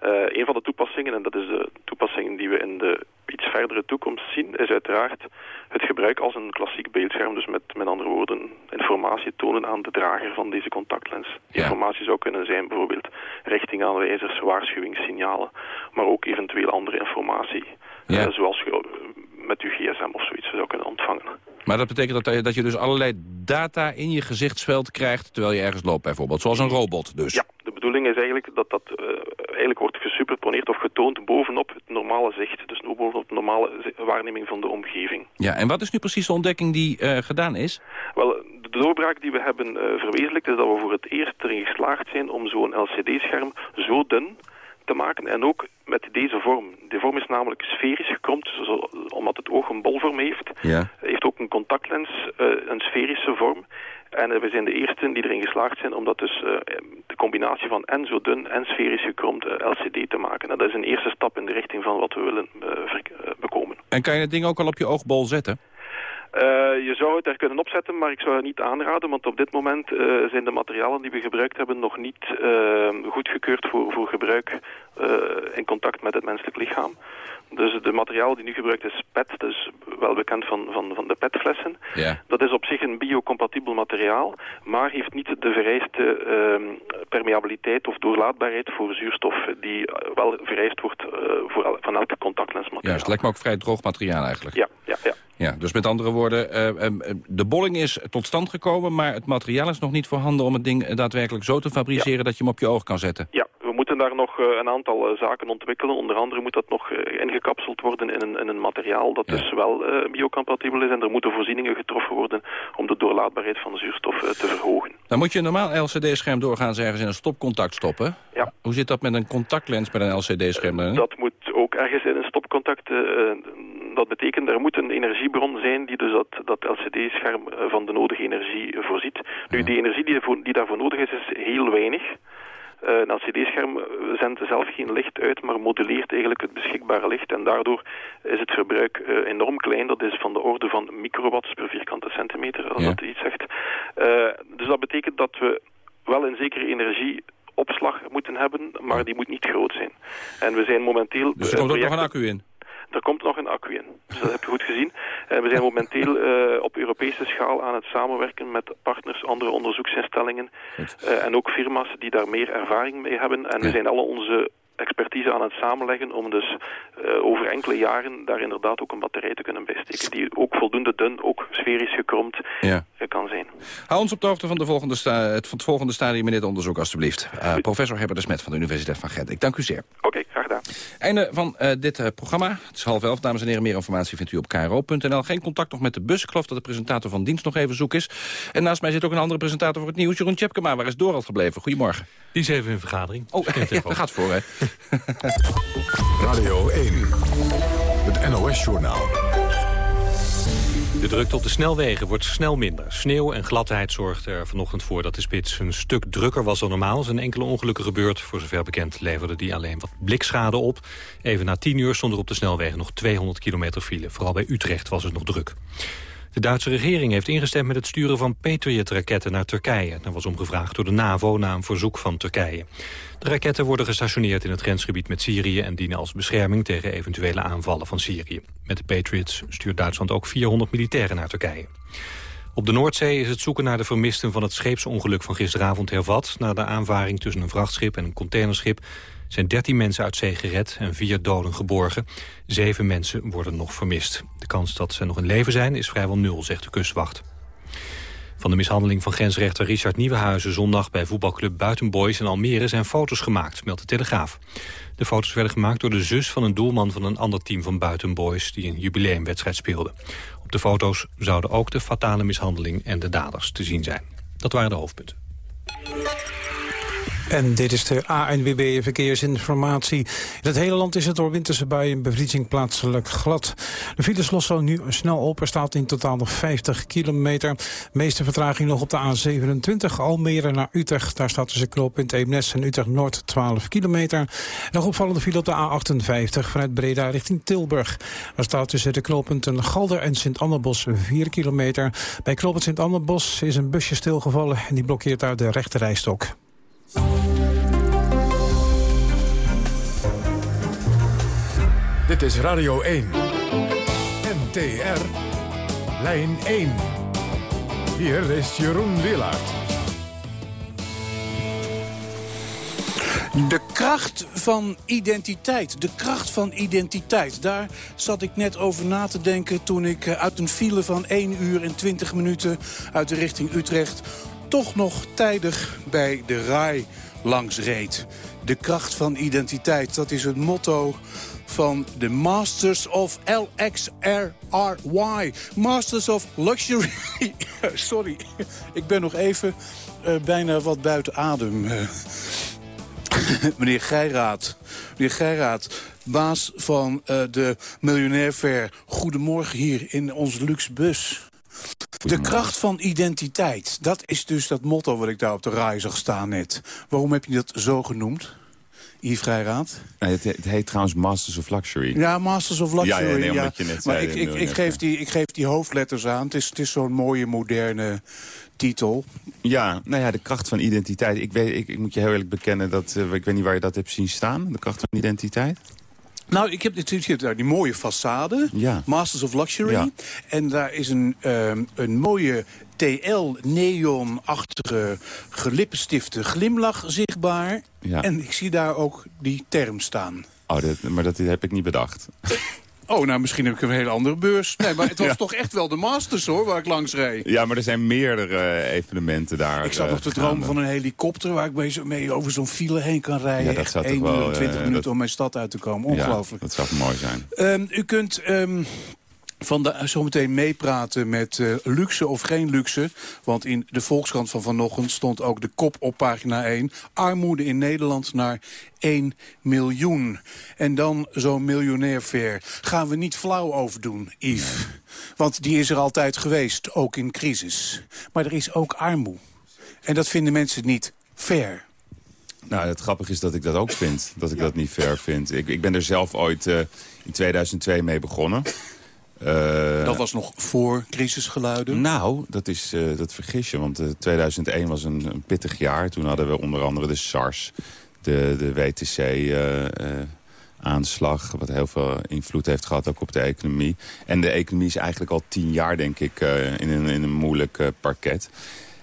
Eh, een van de toepassingen, en dat is de toepassing die we in de iets verdere toekomst zien, is uiteraard het gebruik als een klassiek beeldscherm. Dus met, met andere woorden, informatie tonen aan de drager van deze contactlens. Informatie zou kunnen zijn bijvoorbeeld richtingaanwijzers, waarschuwingssignalen, maar ook eventueel andere informatie. eh, zoals met uw gsm of zoiets zou kunnen ontvangen. Maar dat betekent dat, dat je dus allerlei data in je gezichtsveld krijgt... terwijl je ergens loopt bijvoorbeeld, zoals een robot dus. Ja, de bedoeling is eigenlijk dat dat eh, eigenlijk wordt gesuperponeerd of getoond bovenop het normale zicht. Dus bovenop de normale waarneming van de omgeving. Ja, en wat is nu precies de ontdekking die eh, gedaan is? Wel, de doorbraak die we hebben eh, verwezenlijkt is dat we voor het eerst erin geslaagd zijn om zo'n LCD-scherm zo dun te maken en ook met deze vorm. De vorm is namelijk sferisch gekromd, omdat het oog een bolvorm heeft. Ja. heeft ook een contactlens, eh, een sferische vorm. En eh, we zijn de eersten die erin geslaagd zijn om dat dus eh, de combinatie van en zo dun en sferisch gekromd LCD te maken. En dat is een eerste stap in de richting van wat we willen bekomen. En kan je het ding ook al op je oogbol zetten? Eh, je zou het er kunnen opzetten, maar ik zou het niet aanraden, want op dit moment eh, zijn de materialen die we gebruikt hebben nog niet uh, goedgekeurd voor, voor gebruik uh, in contact met het menselijk lichaam. Dus de materiaal die nu gebruikt is PET, dus wel bekend van, van, van de PET-flessen. Ja. Dat is op zich een biocompatibel materiaal, maar heeft niet de vereiste uh, permeabiliteit of doorlaatbaarheid voor zuurstof die wel vereist wordt uh, voor van elke contactlensmateriaal. Juist, lijkt me ook vrij droog materiaal eigenlijk. Ja, ja, ja. Ja, dus met andere woorden, uh, uh, de bolling is tot stand gekomen... maar het materiaal is nog niet voorhanden om het ding daadwerkelijk zo te fabriceren... Ja. dat je hem op je oog kan zetten. Ja, we moeten daar nog een aantal zaken ontwikkelen. Onder andere moet dat nog ingekapseld worden in een, in een materiaal dat ja. dus wel biocompatibel is. En er moeten voorzieningen getroffen worden om de doorlaatbaarheid van de zuurstof te verhogen. Dan moet je een normaal LCD-scherm doorgaans ergens in een stopcontact stoppen. Ja. Hoe zit dat met een contactlens met een LCD-scherm? dat moet ergens in een stopcontact dat betekent er moet een energiebron zijn die dus dat, dat LCD-scherm van de nodige energie voorziet. Nu, die energie die, voor, die daarvoor nodig is, is heel weinig. Uh, een LCD-scherm zendt zelf geen licht uit, maar moduleert eigenlijk het beschikbare licht. En daardoor is het verbruik uh, enorm klein. Dat is van de orde van microwatts per vierkante centimeter, als Ja. dat iets zegt. Uh, dus dat betekent dat we wel een zekere energieopslag moeten hebben, maar die moet niet groot zijn. En we zijn momenteel... Dus er uh, komt ook nog een accu in. er komt nog een accu in. Dus dat heb je goed gezien. En we zijn momenteel eh, op Europese schaal aan het samenwerken met partners, andere onderzoeksinstellingen eh, en ook firma's die daar meer ervaring mee hebben. En we zijn alle onze expertise aan het samenleggen om dus eh, over enkele jaren daar inderdaad ook een batterij te kunnen bijsteken die ook voldoende dun, ook sferisch gekromd Ja. eh, kan zijn. Hou ons op de hoogte van, de volgende sta- het, van het volgende stadium in dit onderzoek, alstublieft. Eh, professor Herbert de Smet van de Universiteit van Gent. Ik dank u zeer. Oké, graag gedaan. Einde van eh, dit eh, programma. Het is half elf, dames en heren. Meer informatie vindt u op kro.nl. Geen contact nog met de bus. Ik geloof dat de presentator van dienst nog even zoek is. En naast mij zit ook een andere presentator voor het nieuws. Jeroen Tjepkema, waar is Dorald gebleven? Goedemorgen. Die is even in vergadering. Oh, [LAUGHS] ja, dat gaat voor, hè. [LAUGHS] Radio 1. Het NOS-journaal. De drukte op de snelwegen wordt snel minder. Sneeuw en gladheid zorgden er vanochtend voor dat de spits een stuk drukker was dan normaal. Zijn enkele ongelukken gebeurd. Voor zover bekend leverde die alleen wat blikschade op. Even na 10 uur stond er op de snelwegen nog 200 kilometer file. Vooral bij Utrecht was het nog druk. De Duitse regering heeft ingestemd met het sturen van Patriot-raketten naar Turkije. Daar was om gevraagd door de NAVO na een verzoek van Turkije. De raketten worden gestationeerd in het grensgebied met Syrië... en dienen als bescherming tegen eventuele aanvallen van Syrië. Met de Patriots stuurt Duitsland ook 400 militairen naar Turkije. Op de Noordzee is het zoeken naar de vermisten van het scheepsongeluk van gisteravond hervat. Na de aanvaring tussen een vrachtschip en een containerschip zijn 13 mensen uit zee gered en vier doden geborgen. Zeven mensen worden nog vermist. De kans dat ze nog in leven zijn is vrijwel nul, zegt de kustwacht. Van de mishandeling van grensrechter Richard Nieuwenhuizen zondag bij voetbalclub Buitenboys in Almere zijn foto's gemaakt, meldt de Telegraaf. De foto's werden gemaakt door de zus van een doelman van een ander team van Buitenboys die een jubileumwedstrijd speelde. Op de foto's zouden ook de fatale mishandeling en de daders te zien zijn. Dat waren de hoofdpunten. En dit is de ANWB Verkeersinformatie. In het hele land is het door winterse buien bevriezing plaatselijk glad. De files lossen nu snel op. Er staat in totaal nog 50 kilometer. meeste vertraging nog op de A27 Almere naar Utrecht. Daar staat tussen knooppunt Eemnes en Utrecht Noord 12 kilometer. Nog opvallende file op de A58 vanuit Breda richting Tilburg. Daar staat tussen de knooppunten Galder en Sint-Annebos 4 kilometer. Bij knooppunt Sint-Annebos is een busje stilgevallen en die blokkeert daar de rechte rijstok. Dit is Radio 1. NTR. Lijn 1. Hier is Jeroen Willaert. De kracht van identiteit. De kracht van identiteit. Daar zat ik net over na te denken toen ik eh, uit een file van 1 uur en 20 minuten uit de richting Utrecht toch nog tijdig bij de RAI langs reed. De kracht van identiteit, dat is het motto van de Masters of LXRRY. Masters of Luxury. [LAUGHS] Sorry, ik ben nog even eh, bijna wat buiten adem. eh. [LAUGHS] meneer Geiraat. Meneer Geiraat, baas van eh, de Miljonair Fair. Goedemorgen hier in onze luxe bus. De kracht van identiteit. Dat is dus dat motto wat ik daar op de rij zag staan net. Waarom heb je dat zo genoemd? Yves Geiraat? Nee, het, het heet trouwens Masters of Luxury. Ja, Masters of Luxury. Ja, ja, nee, omdat je net maar zei, ik, ik, ik, miljonair. geef die, ik geef die hoofdletters aan. Het is, het is zo'n mooie, moderne titel. Ja, nou ja, de kracht van identiteit. Ik, weet, ik, ik moet je heel eerlijk bekennen, dat, eh, ik weet niet waar je dat hebt zien staan. De kracht van identiteit. Nou, ik heb hebt daar die mooie façade. Ja. Masters of Luxury. Ja. En daar is een, ehm, een mooie TL-neon-achtige gelippenstiftende glimlach zichtbaar. Ja. En ik zie daar ook die term staan. Oh, dat, maar dat heb ik niet bedacht. [LAUGHS] Oh, nou, misschien heb ik een hele andere beurs. Nee, maar het was [LAUGHS] Ja. toch echt wel de Masters, hoor, waar ik langs reed. Ja, maar er zijn meerdere eh, evenementen daar. Ik zat eh, nog te dromen van een helikopter... waar ik mee, zo- mee over zo'n file heen kan rijden. Ja, dat Echt zou toch 1 wel, uur en 20 eh, minuten dat- om mijn stad uit te komen. Ja, Ongelooflijk. dat zou mooi zijn. Ehm, u kunt ehm, van de, zometeen meepraten met eh, luxe of geen luxe. Want in de Volkskrant van vanochtend stond ook de kop op pagina 1. Armoede in Nederland naar 1 miljoen. En dan zo'n miljonair fair. Gaan we niet flauw over doen, Yves. Want die is er altijd geweest, ook in crisis. Maar er is ook armoede. En dat vinden mensen niet fair. Nou, het grappige is dat ik dat ook vind. Dat ik dat niet fair vind. Ik, ik ben er zelf ooit eh, in 2002 mee begonnen. Eh, Dat was nog voor crisisgeluiden? Nou, dat, is, eh, dat vergis je. Want eh, 2001 was een, een pittig jaar. Toen hadden we onder andere de SARS, de, de WTC-aanslag... wat heel veel invloed heeft gehad ook op de economie. En de economie is eigenlijk al tien jaar, denk ik, eh, in, een, in een moeilijk eh, parket.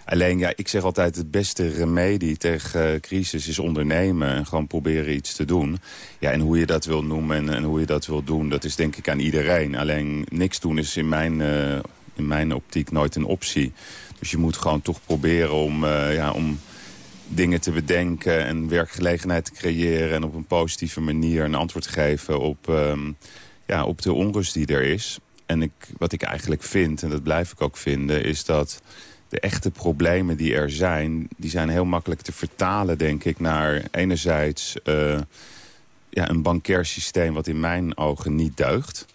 Alleen, ja, ik zeg altijd, het beste remedie tegen eh, crisis is ondernemen. En gewoon proberen iets te doen. Ja, en hoe je dat wil noemen en, en hoe je dat wil doen, dat is denk ik aan iedereen. Alleen, niks doen is in mijn, eh, in mijn optiek nooit een optie. Dus je moet gewoon toch proberen om, eh, ja, om dingen te bedenken en werkgelegenheid te creëren... en op een positieve manier een antwoord te geven op, ehm, ja, op de onrust die er is. En ik, wat ik eigenlijk vind, en dat blijf ik ook vinden, is dat de echte problemen die er zijn... die zijn heel makkelijk te vertalen, denk ik, naar enerzijds eh, ja, een bankair systeem... wat in mijn ogen niet deugt.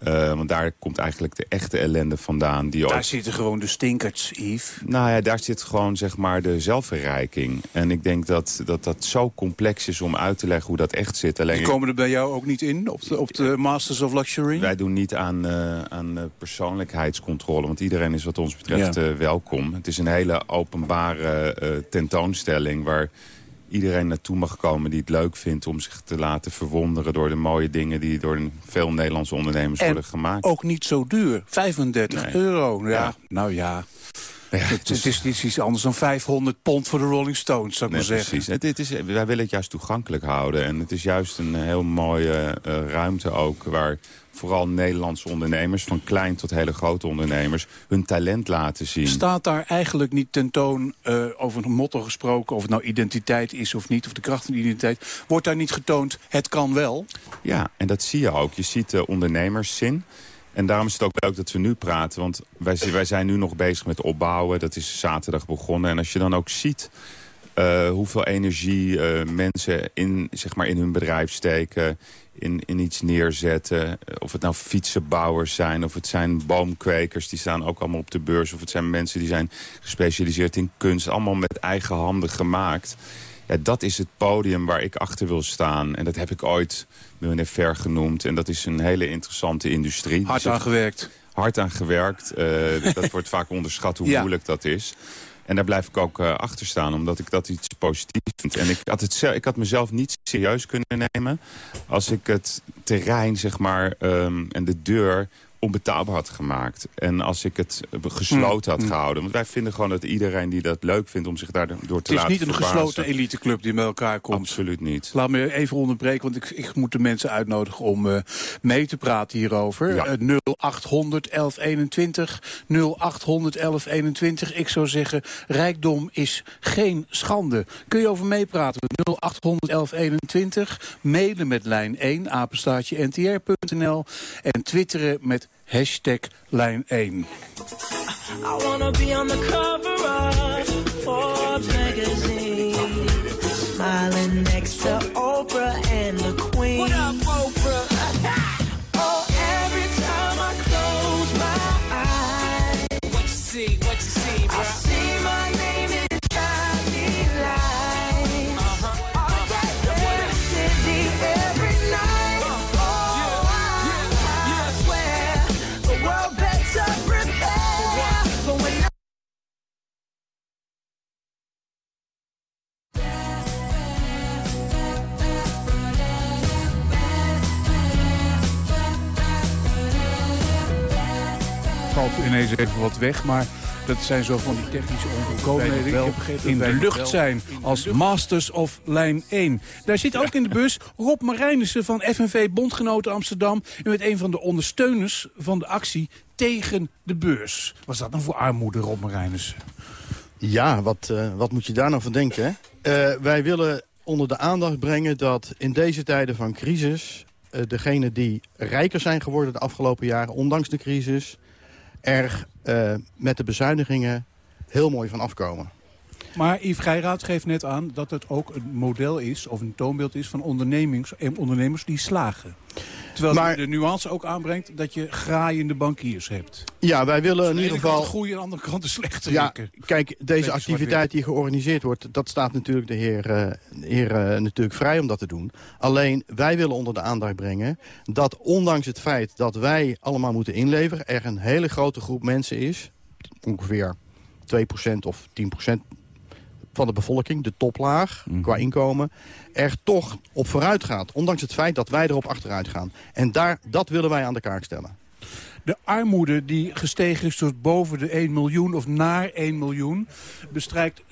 Eh, want daar komt eigenlijk de echte ellende vandaan. Die Daar ook... zitten gewoon de stinkers, Yves. Nou ja, daar zit gewoon zeg maar de zelfverrijking. En ik denk dat, dat dat zo complex is om uit te leggen hoe dat echt zit. Alleen Die komen er bij jou ook niet in, op de, op de Masters of Luxury? Wij doen niet aan, eh, aan eh, persoonlijkheidscontrole, want iedereen is wat ons betreft Ja. welkom. Het is een hele openbare tentoonstelling waar iedereen naartoe mag komen die het leuk vindt om zich te laten verwonderen door de mooie dingen die door veel Nederlandse ondernemers En worden gemaakt. ook niet zo duur. 35 Nee. euro. Ja, Ja. nou ja. Ja, het, het is niet iets anders dan 500 pond voor de Rolling Stones, zou ik Nee, maar zeggen. precies. Het, het is, wij willen het juist toegankelijk houden. En het is juist een heel mooie eh, ruimte ook... waar vooral Nederlandse ondernemers, van klein tot hele grote ondernemers... hun talent laten zien. Staat daar eigenlijk niet tentoon eh, over een motto gesproken... of het nou identiteit is of niet, of de kracht van de identiteit... wordt daar niet getoond, het kan wel? Ja, en dat zie je ook. Je ziet de ondernemerszin. En daarom is het ook leuk dat we nu praten. Want wij, wij zijn nu nog bezig met opbouwen. Dat is zaterdag begonnen. En als je dan ook ziet eh, hoeveel energie eh, mensen in, zeg maar in hun bedrijf steken... In, in iets neerzetten. Of het nou fietsenbouwers zijn, of het zijn boomkwekers... die staan ook allemaal op de beurs. Of het zijn mensen die zijn gespecialiseerd in kunst. Allemaal met eigen handen gemaakt. Ja, dat is het podium waar ik achter wil staan. En dat heb ik ooit miljonair Ver genoemd. En dat is een hele interessante industrie. Hard Dus aan gewerkt. Hard aan gewerkt. Eh, dat wordt vaak onderschat hoe Ja. moeilijk dat is. En daar blijf ik ook eh, achter staan, omdat ik dat iets positiefs vind. En ik had, het, ik had mezelf niet serieus kunnen nemen... als ik het terrein, zeg maar, ehm, en de deur onbetaalbaar had gemaakt. En als ik het eh, gesloten had Mm. gehouden. Want wij vinden gewoon dat iedereen die dat leuk vindt... om zich daardoor te Het is laten niet een verbazen. gesloten eliteclub die bij elkaar komt. Absoluut niet. Laat me even onderbreken, want ik, ik moet de mensen uitnodigen om eh, mee te praten hierover. Ja. Eh, 0800 1121, 0800 1121. Ik zou zeggen, rijkdom is geen schande. Kun je over meepraten? 0800 1121. Mailen met lijn 1, apenstaartje ntr.nl. En twitteren met hashtag lijn 1. I valt ineens even wat weg, maar dat zijn zo van die technische onvolkomenheden. In de wij lucht zijn als Masters of Lijn 1. Daar zit ook in de bus Rob Marijnissen van FNV Bondgenoten Amsterdam... en met een van de ondersteuners van de actie tegen de beurs. Was dat nou voor armoede, Rob Marijnissen? Ja, wat, eh, wat moet je daar nou van denken? Hè? Eh, wij willen onder de aandacht brengen dat in deze tijden van crisis... eh degenen die rijker zijn geworden de afgelopen jaren, ondanks de crisis... er eh, met de bezuinigingen heel mooi van afkomen. Maar Yves Geiraat geeft net aan dat het ook een model is... of een toonbeeld is van ondernemings, eh, ondernemers die slagen. Terwijl Maar- je de nuance ook aanbrengt dat je graaiende bankiers hebt. Ja, wij willen in de ieder geval... goede, aan de andere kant de slechte. Ja, kijk, deze activiteit die georganiseerd wordt... dat staat natuurlijk de heer, eh, heer eh, natuurlijk vrij om dat te doen. Alleen, wij willen onder de aandacht brengen... dat ondanks het feit dat wij allemaal moeten inleveren... er een hele grote groep mensen is... ongeveer 2% of 10% van de bevolking, de toplaag, qua inkomen... er toch op vooruit gaat. Ondanks het feit dat wij erop achteruit gaan. En daar, dat willen wij aan de kaak stellen. De armoede die gestegen is tot boven de 1 miljoen of naar 1 miljoen... bestrijkt 7%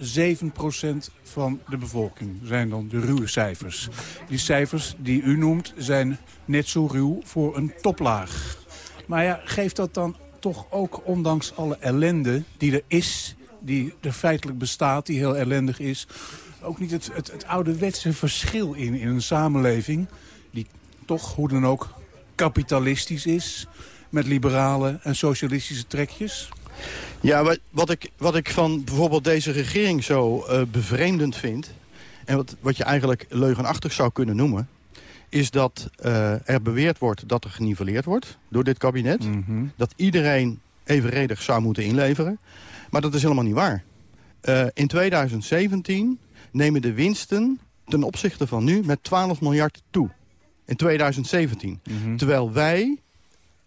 van de bevolking, zijn dan de ruwe cijfers. Die cijfers die u noemt zijn net zo ruw voor een toplaag. Maar ja, geeft dat dan toch ook, ondanks alle ellende die er is... die er feitelijk bestaat, die heel ellendig is... ook niet het, het, het ouderwetse verschil in, in een samenleving... die toch, hoe dan ook, kapitalistisch is... met liberale en socialistische trekjes? Ja, wat, wat, ik, wat ik van bijvoorbeeld deze regering zo eh, bevreemdend vind... en wat, wat je eigenlijk leugenachtig zou kunnen noemen... is dat eh, er beweerd wordt dat er geniveleerd wordt door dit kabinet. Dat iedereen evenredig zou moeten inleveren. Maar dat is helemaal niet waar. Eh, in 2017 nemen de winsten ten opzichte van nu met 12 miljard toe. In 2017. Terwijl wij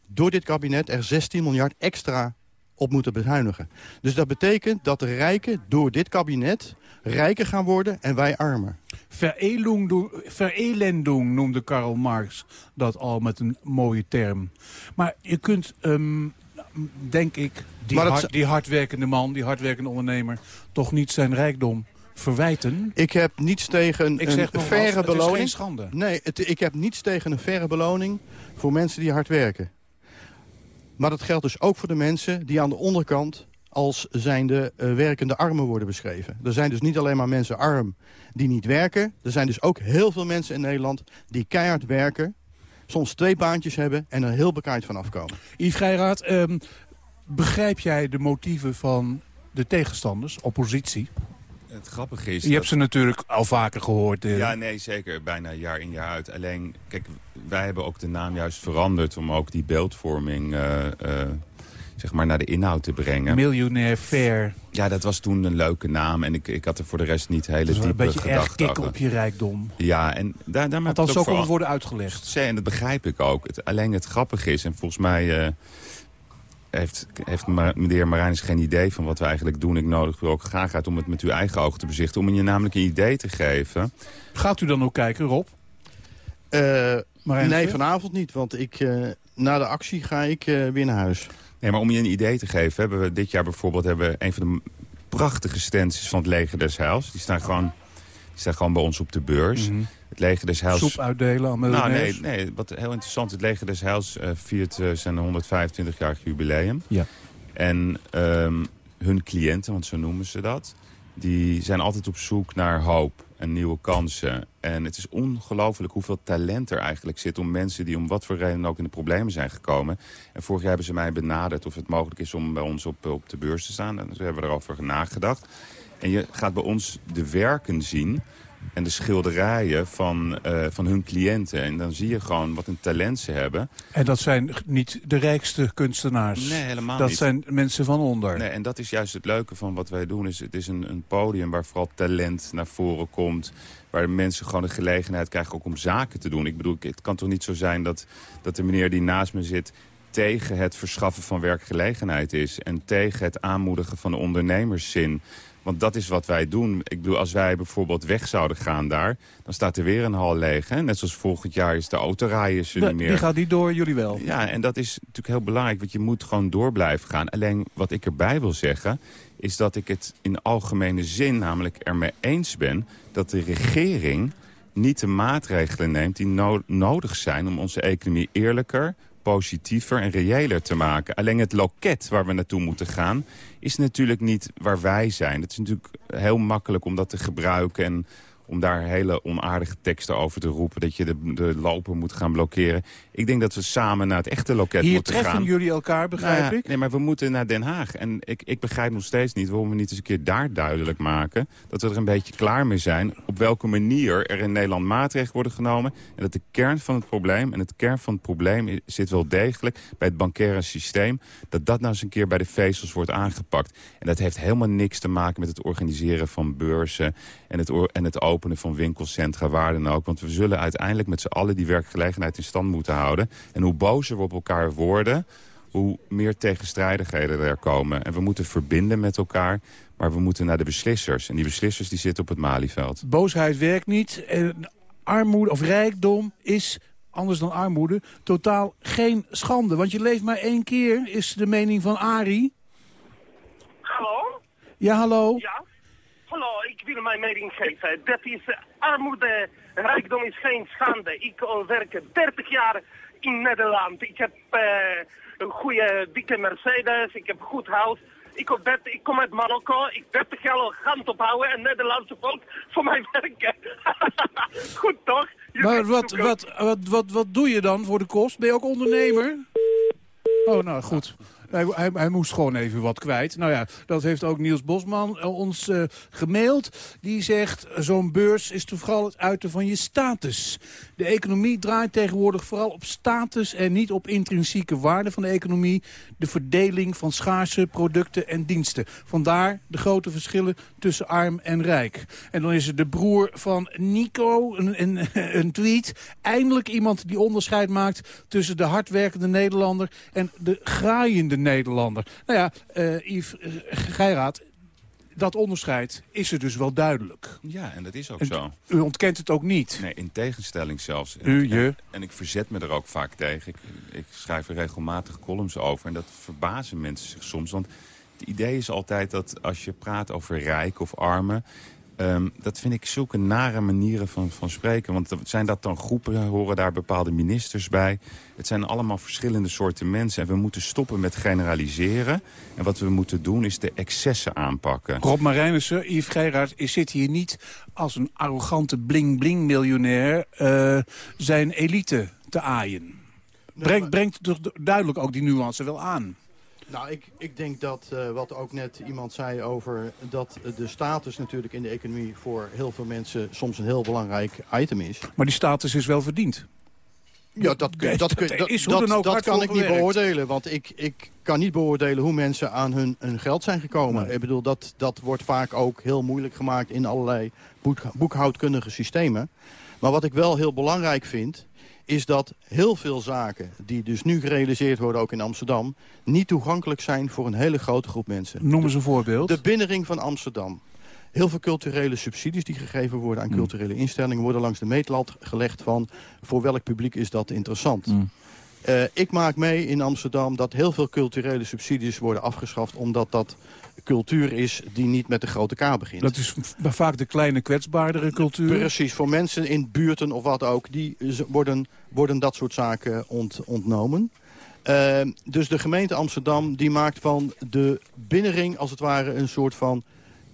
door dit kabinet er 16 miljard extra op moeten bezuinigen. Dus dat betekent dat de rijken door dit kabinet rijker gaan worden en wij armer. Verelendung noemde Karl Marx dat al met een mooie term. Maar je kunt, ehm, denk ik, die, Maar hard- die hardwerkende man, die hardwerkende ondernemer... toch niet zijn rijkdom verwijten? Ik heb niets tegen Ik een zeg het is beloning. geen schande. Nee, het, ik heb niets tegen een faire beloning voor mensen die hard werken. Maar dat geldt dus ook voor de mensen die aan de onderkant als zijnde eh, werkende armen worden beschreven. Er zijn dus niet alleen maar mensen arm die niet werken. Er zijn dus ook heel veel mensen in Nederland die keihard werken. Soms twee baantjes hebben en er heel bekaaid van afkomen. Yves Geiraat, ehm, begrijp jij de motieven van de tegenstanders, oppositie? Het grappige is... Je hebt ze natuurlijk al vaker gehoord. eh. Ja, nee, zeker. Bijna jaar in jaar uit. Alleen, kijk, wij hebben ook de naam juist veranderd... om ook die beeldvorming eh, eh, zeg maar naar de inhoud te brengen. Miljonair Fair. Ja, dat was toen een leuke naam. En ik, ik had er voor de rest niet hele is wel een diepe beetje erg gedachten kicken over. op je rijkdom. Ja, en daar, daar Althans, zo kon het worden uitgelegd. Zee, En dat begrijp ik ook. Het, alleen het grappige is, en volgens mij heeft, heeft meneer Marijnis geen idee van wat we eigenlijk doen. Ik nodig u ook graag uit om het met uw eigen ogen te bezichtigen. Om je namelijk een idee te geven. Gaat u dan ook kijken, Rob? Eh, Marijn nee, vanavond niet, want ik, eh, na de actie ga ik eh, weer naar huis. Nee, maar om je een idee te geven, hebben we dit jaar bijvoorbeeld hebben we een van de prachtige stands van het Leger des Heils. Die staan gewoon, die staan gewoon bij ons op de beurs. Het Leger des Heils... Soep uitdelen aan Nou, nee, nee, wat heel interessant. Het Leger des Heils eh, viert eh, zijn 125-jarig jubileum. Ja. En ehm, hun cliënten, want zo noemen ze dat... die zijn altijd op zoek naar hoop en nieuwe kansen. En het is ongelooflijk hoeveel talent er eigenlijk zit... om mensen die om wat voor reden ook in de problemen zijn gekomen. En vorig jaar hebben ze mij benaderd of het mogelijk is om bij ons op, op de beurs te staan. En toen hebben we erover nagedacht. En je gaat bij ons de werken zien en de schilderijen van, eh, van hun cliënten. En dan zie je gewoon wat een talent ze hebben. En dat zijn niet de rijkste kunstenaars. Nee, helemaal dat niet. zijn mensen van onder. Nee, en dat is juist het leuke van wat wij doen. Is, het is een, een podium waar vooral talent naar voren komt. Waar mensen gewoon de gelegenheid krijgen ook om zaken te doen. Ik bedoel, het kan toch niet zo zijn dat, dat de meneer die naast me zit tegen het verschaffen van werkgelegenheid is. En tegen het aanmoedigen van de ondernemerszin. Want dat is wat wij doen. Ik bedoel, als wij bijvoorbeeld weg zouden gaan daar... dan staat er weer een hal leeg. Hè? Net zoals volgend jaar is de autorij is er De- niet meer. die gaat niet door, jullie wel. Ja, en dat is natuurlijk heel belangrijk, want je moet gewoon door blijven gaan. Alleen wat ik erbij wil zeggen, is dat ik het in algemene zin namelijk ermee eens ben... dat de regering niet de maatregelen neemt die no- nodig zijn om onze economie eerlijker, positiever en reëler te maken. Alleen het loket waar we naartoe moeten gaan is natuurlijk niet waar wij zijn. Het is natuurlijk heel makkelijk om dat te gebruiken en om daar hele onaardige teksten over te roepen... dat je de, de loper moet gaan blokkeren. Ik denk dat we samen naar het echte loket Hier moeten gaan. treffen jullie elkaar, begrijp Nou ja, ik? Nee, maar we moeten naar Den Haag. En ik, ik begrijp nog steeds niet waarom we niet eens een keer daar duidelijk maken... dat we er een beetje klaar mee zijn op welke manier er in Nederland maatregelen worden genomen... en dat de kern van het probleem, en het kern van het probleem zit wel degelijk... bij het bankaire systeem, dat dat nou eens een keer bij de vezels wordt aangepakt. En dat heeft helemaal niks te maken met het organiseren van beurzen... en het, en het openen van winkelcentra, waar dan ook. Want we zullen uiteindelijk met z'n allen die werkgelegenheid in stand moeten houden. En hoe bozer we op elkaar worden hoe meer tegenstrijdigheden er komen. En we moeten verbinden met elkaar, maar we moeten naar de beslissers. En die beslissers die zitten op het Malieveld. Boosheid werkt niet. En armoede of rijkdom is, anders dan armoede, totaal geen schande. Want je leeft maar één keer, is de mening van Ari. Hallo? Ja, hallo? Ja? Hallo, ik wil mijn mening geven. Dat is eh, armoede, rijkdom is geen schande. Ik al werk 30 jaar in Nederland. Ik heb eh, een goede dikke Mercedes, ik heb goed huis. Ik, op dat, ik kom uit Marokko, ik 30 jaar al hand ophouden en Nederlandse volk voor mij werken. [LAUGHS] goed toch? Je Maar wat, wat, wat, wat, wat doe je dan voor de kost? Ben je ook ondernemer? Oh, nou goed. Hij, moest gewoon even wat kwijt. Nou ja, dat heeft ook Niels Bosman eh, ons eh, gemaild. Die zegt, zo'n beurs is toch vooral het uiten van je status. De economie draait tegenwoordig vooral op status... en niet op intrinsieke waarde van de economie. De verdeling van schaarse producten en diensten. Vandaar de grote verschillen tussen arm en rijk. En dan is er de broer van Nico, een, een, [LAUGHS] een tweet. Eindelijk iemand die onderscheid maakt tussen de hardwerkende Nederlander... en de graaiende Nederlander. Nou ja, eh Yves uh, Geiraat, dat onderscheid is er dus wel duidelijk. Ja, en dat is ook En zo. U ontkent het ook niet. Nee, in tegenstelling zelfs. U, je. En, en ik verzet me er ook vaak tegen. Ik, ik schrijf er regelmatig columns over. En dat verbazen mensen zich soms. Want het idee is altijd dat als je praat over rijk of armen... ehm, dat vind ik zulke nare manieren van, van spreken. Want zijn dat dan groepen, horen daar bepaalde ministers bij? Het zijn allemaal verschillende soorten mensen. En we moeten stoppen met generaliseren. En wat we moeten doen is de excessen aanpakken. Rob Marijnissen, Yves Geiraat, zit hier niet als een arrogante bling-bling-miljonair... eh, zijn elite te aaien. Brengt, brengt toch duidelijk ook die nuance wel aan. Nou, ik, ik denk dat eh, wat ook net iemand zei over dat de status natuurlijk in de economie voor heel veel mensen soms een heel belangrijk item is. Maar die status is wel verdiend. Ja, dat, dat, kun- dat dat, dat, kan ik niet beoordelen. Want ik, ik kan niet beoordelen hoe mensen aan hun, hun geld zijn gekomen. Ik bedoel, dat, dat wordt vaak ook heel moeilijk gemaakt in allerlei boek, boekhoudkundige systemen. Maar wat ik wel heel belangrijk vind is dat heel veel zaken die dus nu gerealiseerd worden, ook in Amsterdam... niet toegankelijk zijn voor een hele grote groep mensen. Noem eens een voorbeeld. De binnenring van Amsterdam. Heel veel culturele subsidies die gegeven worden aan Hmm. culturele instellingen... worden langs de meetlat gelegd van voor welk publiek is dat interessant. Hmm. Eh, ik maak mee in Amsterdam dat heel veel culturele subsidies worden afgeschaft... omdat dat cultuur is die niet met de grote K begint. Dat is vaak de kleine kwetsbaardere cultuur. Precies, voor mensen in buurten of wat ook, die worden, worden dat soort zaken ont, ontnomen. Eh, dus de gemeente Amsterdam die maakt van de binnenring als het ware een soort van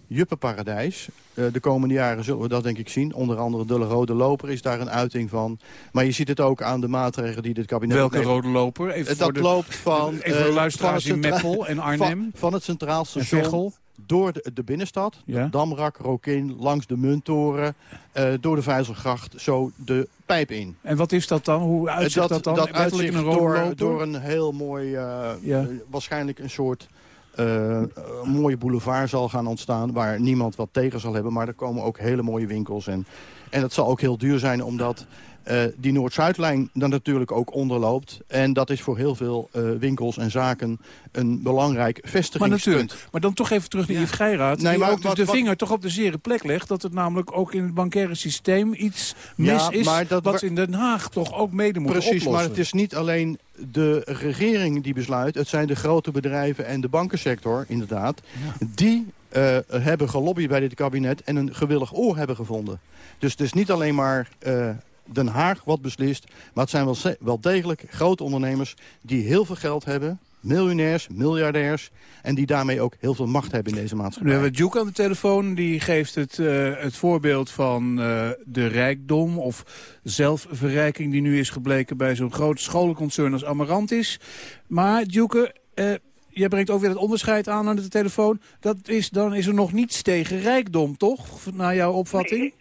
juppenparadijs. Eh, de komende jaren zullen we dat denk ik zien. Onder andere de rode loper is daar een uiting van. Maar je ziet het ook aan de maatregelen die dit kabinet... Welke neemt. rode loper? Even Eh, dat de- loopt van... Even de eh, luisteraars in Meppel en Arnhem. Van, van het Centraal. Station door de, de binnenstad. Ja. Damrak, Rokin, langs de Munttoren, eh, door de Vijzelgracht, zo de pijp in. En wat is dat dan? Hoe uitzicht dat, dan? Dat uitzicht in een door, door een heel mooi, Ja. waarschijnlijk een soort een mooie boulevard zal gaan ontstaan... waar niemand wat tegen zal hebben. Maar er komen ook hele mooie winkels. En, en het zal ook heel duur zijn omdat... eh, die Noord-Zuidlijn dan natuurlijk ook onderloopt. En dat is voor heel veel eh, winkels en zaken een belangrijk Maar vestigingspunt. natuurlijk. Maar dan toch even terug naar Yves Geiraat. Nee, die maar ook de, wat- de wat- vinger toch op de zere plek legt. Dat het namelijk ook in het bankaire systeem iets mis Ja, is. maar dat wat wa- in Den Haag toch ook mede moet Precies, oplossen. maar het is niet alleen de regering die besluit. Het zijn de grote bedrijven en de bankensector, inderdaad. Die eh, hebben gelobbyd bij dit kabinet en een gewillig oor hebben gevonden. Dus het is niet alleen maar Den Haag wat beslist. Maar het zijn wel, wel degelijk grote ondernemers die heel veel geld hebben miljonairs, miljardairs... en die daarmee ook heel veel macht hebben in deze Nu maatschappij. hebben we Duke aan de telefoon. Die geeft het, eh, het voorbeeld van eh, de rijkdom of zelfverrijking... die nu is gebleken bij zo'n groot scholenconcern als Amarantis. Maar Duke, eh jij brengt ook weer het onderscheid aan aan de telefoon. Dat is, dan is er nog niets tegen rijkdom, toch? Naar jouw opvatting?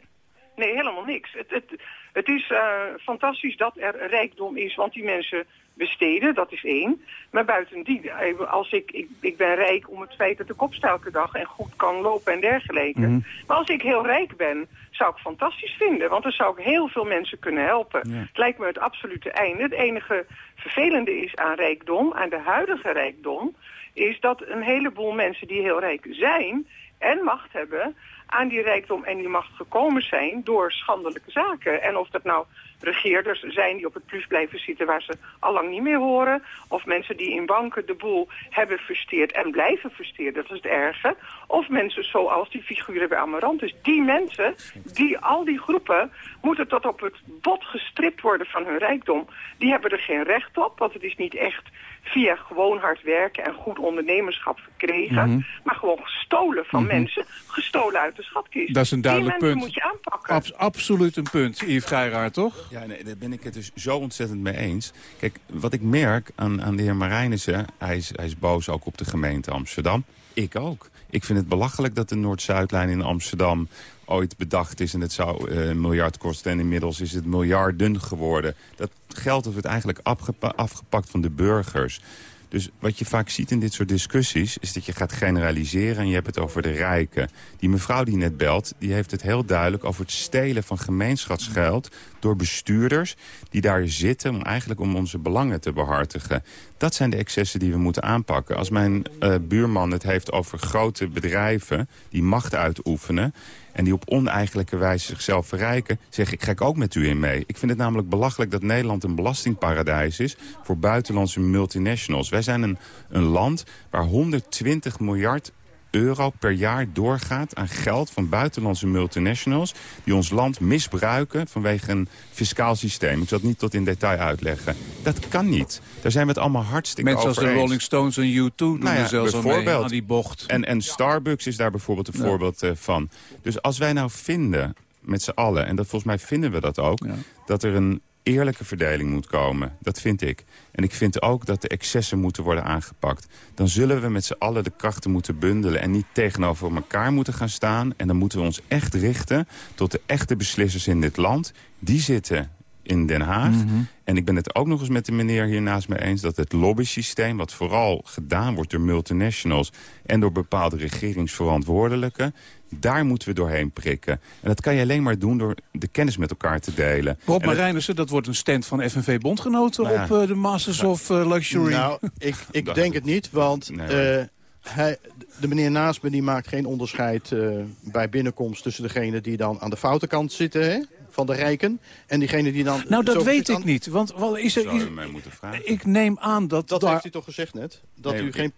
Nee, helemaal niks. Het, het, het is eh, fantastisch dat er rijkdom is, want die mensen besteden, dat is één. Maar buiten die, eh, als ik, ik, ik ben rijk om het feit dat ik opsta elke dag en goed kan lopen en dergelijke. Mhm. Maar als ik heel rijk ben, zou ik fantastisch vinden, want dan zou ik heel veel mensen kunnen helpen. Ja. Het lijkt me het absolute einde. Het enige vervelende is aan rijkdom, aan de huidige rijkdom, is dat een heleboel mensen die heel rijk zijn en macht hebben, aan die rijkdom en die macht gekomen zijn door schandelijke zaken. En of dat nou regeerders zijn die op het plus blijven zitten waar ze allang niet meer horen, of mensen die in banken de boel hebben versteerd en blijven versteren, dat is het erge, of mensen zoals die figuren bij Amarantus. Die mensen, die, al die groepen, moeten tot op het bot gestript worden van hun rijkdom. Die hebben er geen recht op, want het is niet echt via gewoon hard werken en goed ondernemerschap verkregen, Mhm. maar gewoon gestolen van Mhm. mensen, gestolen uit de schatkist. Dat is een duidelijk die punt. mensen moet je aanpakken. Abs- absoluut een punt, Yves Geiraert, toch? Ja, nee, daar ben ik het dus zo ontzettend mee eens. Kijk, wat ik merk aan, aan de heer Marijnissen... Hij is, hij is boos ook op de gemeente Amsterdam. Ik ook. Ik vind het belachelijk dat de Noord-Zuidlijn in Amsterdam ooit bedacht is... en het zou eh, een miljard kosten en inmiddels is het miljarden geworden. Dat geld wordt eigenlijk afgepa- afgepakt van de burgers. Dus wat je vaak ziet in dit soort discussies... is dat je gaat generaliseren en je hebt het over de rijken. Die mevrouw die net belt, die heeft het heel duidelijk... over het stelen van gemeenschapsgeld door bestuurders... die daar zitten om eigenlijk om onze belangen te behartigen. Dat zijn de excessen die we moeten aanpakken. Als mijn eh, buurman het heeft over grote bedrijven... die macht uitoefenen en die op oneigenlijke wijze zichzelf verrijken... zeg ik, ga ik ook met u in mee. Ik vind het namelijk belachelijk dat Nederland een belastingparadijs is... voor buitenlandse multinationals. Wij zijn een, een land waar 120 miljard euro per jaar doorgaat aan geld van buitenlandse multinationals... die ons land misbruiken vanwege een fiscaal systeem. Ik zal het niet tot in detail uitleggen. Dat kan niet. Daar zijn we het allemaal hartstikke Mensen over als de eens. Rolling Stones en U2 doen Nou ja, er zelfs al mee aan die bocht. En, en Starbucks is daar bijvoorbeeld een Ja. voorbeeld eh, van. Dus als wij nou vinden, met z'n allen, en dat, volgens mij vinden we dat ook... dat er een eerlijke verdeling moet komen. Dat vind ik. En ik vind ook dat de excessen moeten worden aangepakt. Dan zullen we met z'n allen de krachten moeten bundelen... en niet tegenover elkaar moeten gaan staan. En dan moeten we ons echt richten tot de echte beslissers in dit land. Die zitten in Den Haag. Mhm. En ik ben het ook nog eens met de meneer hier naast me eens... dat het lobbysysteem, wat vooral gedaan wordt door multinationals... en door bepaalde regeringsverantwoordelijken... daar moeten we doorheen prikken. En dat kan je alleen maar doen door de kennis met elkaar te delen. Rob Marijnissen, dat wordt een stand van FNV Bondgenoten Nou ja. op eh, de Masters of eh, Luxury. Nou, ik, ik denk het niet, want Nee, eh, hij, de meneer naast me die maakt geen onderscheid eh, bij binnenkomst... tussen degene die dan aan de foute kant zitten hè, van de rijken... en diegene die dan... nou, dat weet aan- ik niet. Want wat is er, Zou is- je mij moeten vragen. ik neem aan dat, Dat daar... heeft u toch gezegd net? Dat Nee, u ik- geen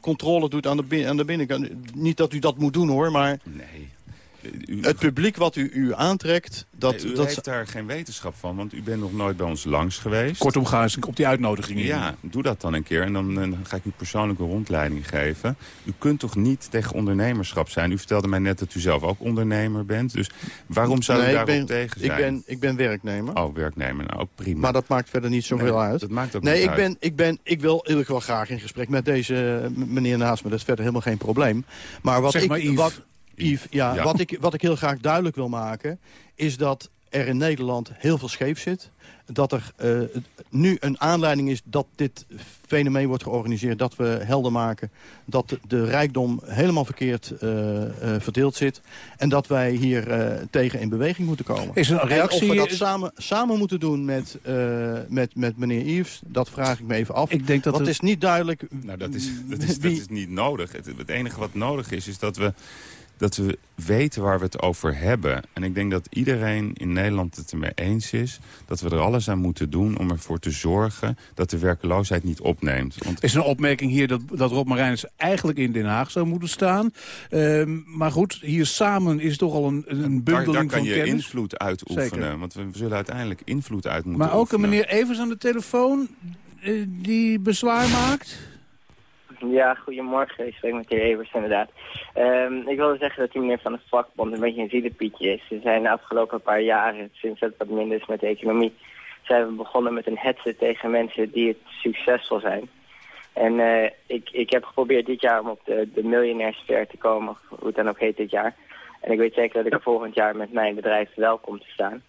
controle doet aan de, aan de binnenkant. Niet dat u dat moet doen hoor, maar Nee. Het publiek wat u, u aantrekt... Dat, Nee, u dat, heeft daar geen wetenschap van, want u bent nog nooit bij ons langs geweest. Kortom, ga eens op die uitnodiging in. Ja, doe dat dan een keer en dan, eh, ga ik u persoonlijke rondleiding geven. U kunt toch niet tegen ondernemerschap zijn? U vertelde mij net dat u zelf ook ondernemer bent. Dus waarom zou Nee, u ik daarop ben, tegen ik zijn? ben, ik ben werknemer. Oh, werknemer. Nou, ook prima. Maar dat maakt verder niet zoveel Nee, uit. dat maakt ook nee, niet ik uit. Ben, ik, ben, ik wil eerlijk wel graag in gesprek met deze eh, meneer naast me. Dat is verder helemaal geen probleem. Maar wat Zeg ik, maar, Yves. Wat, Yves, ja, Ja. Wat, ik, wat ik heel graag duidelijk wil maken... is dat er in Nederland heel veel scheef zit. Dat er eh, nu een aanleiding is dat dit fenomeen wordt georganiseerd. Dat we helder maken dat de, de rijkdom helemaal verkeerd eh, eh, verdeeld zit. En dat wij hier eh, tegen in beweging moeten komen. Is er een En reactie- of we dat samen, samen moeten doen met, eh, met, met meneer Yves, dat vraag ik me even af. Ik denk dat Want het het- is niet duidelijk... Nou, dat is, dat is, dat is niet nodig. Het, het enige wat nodig is, is dat we, dat we weten waar we het over hebben. En ik denk dat iedereen in Nederland het ermee eens is... dat we er alles aan moeten doen om ervoor te zorgen... dat de werkeloosheid niet opneemt. Want is een opmerking hier dat, dat Rob Marijnissen eigenlijk in Den Haag zou moeten staan. Ehm, maar goed, hier samen is toch al een, een bundeling daar kan van je kennis. invloed uitoefenen. Zeker. Want we zullen uiteindelijk invloed uit moeten Maar ook een meneer Evers aan de telefoon eh, die bezwaar maakt. Ja, goedemorgen. Ik spreek met de heer Evers inderdaad. Ehm, ik wilde zeggen dat die meneer van de vakbond een beetje een zielenpietje is. Ze zijn de afgelopen paar jaren, sinds het wat minder is met de economie, zijn we begonnen met een hetze tegen mensen die het succesvol zijn. En eh, ik, ik heb geprobeerd dit jaar om op de, de miljonairsver te komen, of hoe het dan ook heet dit jaar. En ik weet zeker dat ik er volgend jaar met mijn bedrijf wel kom te staan.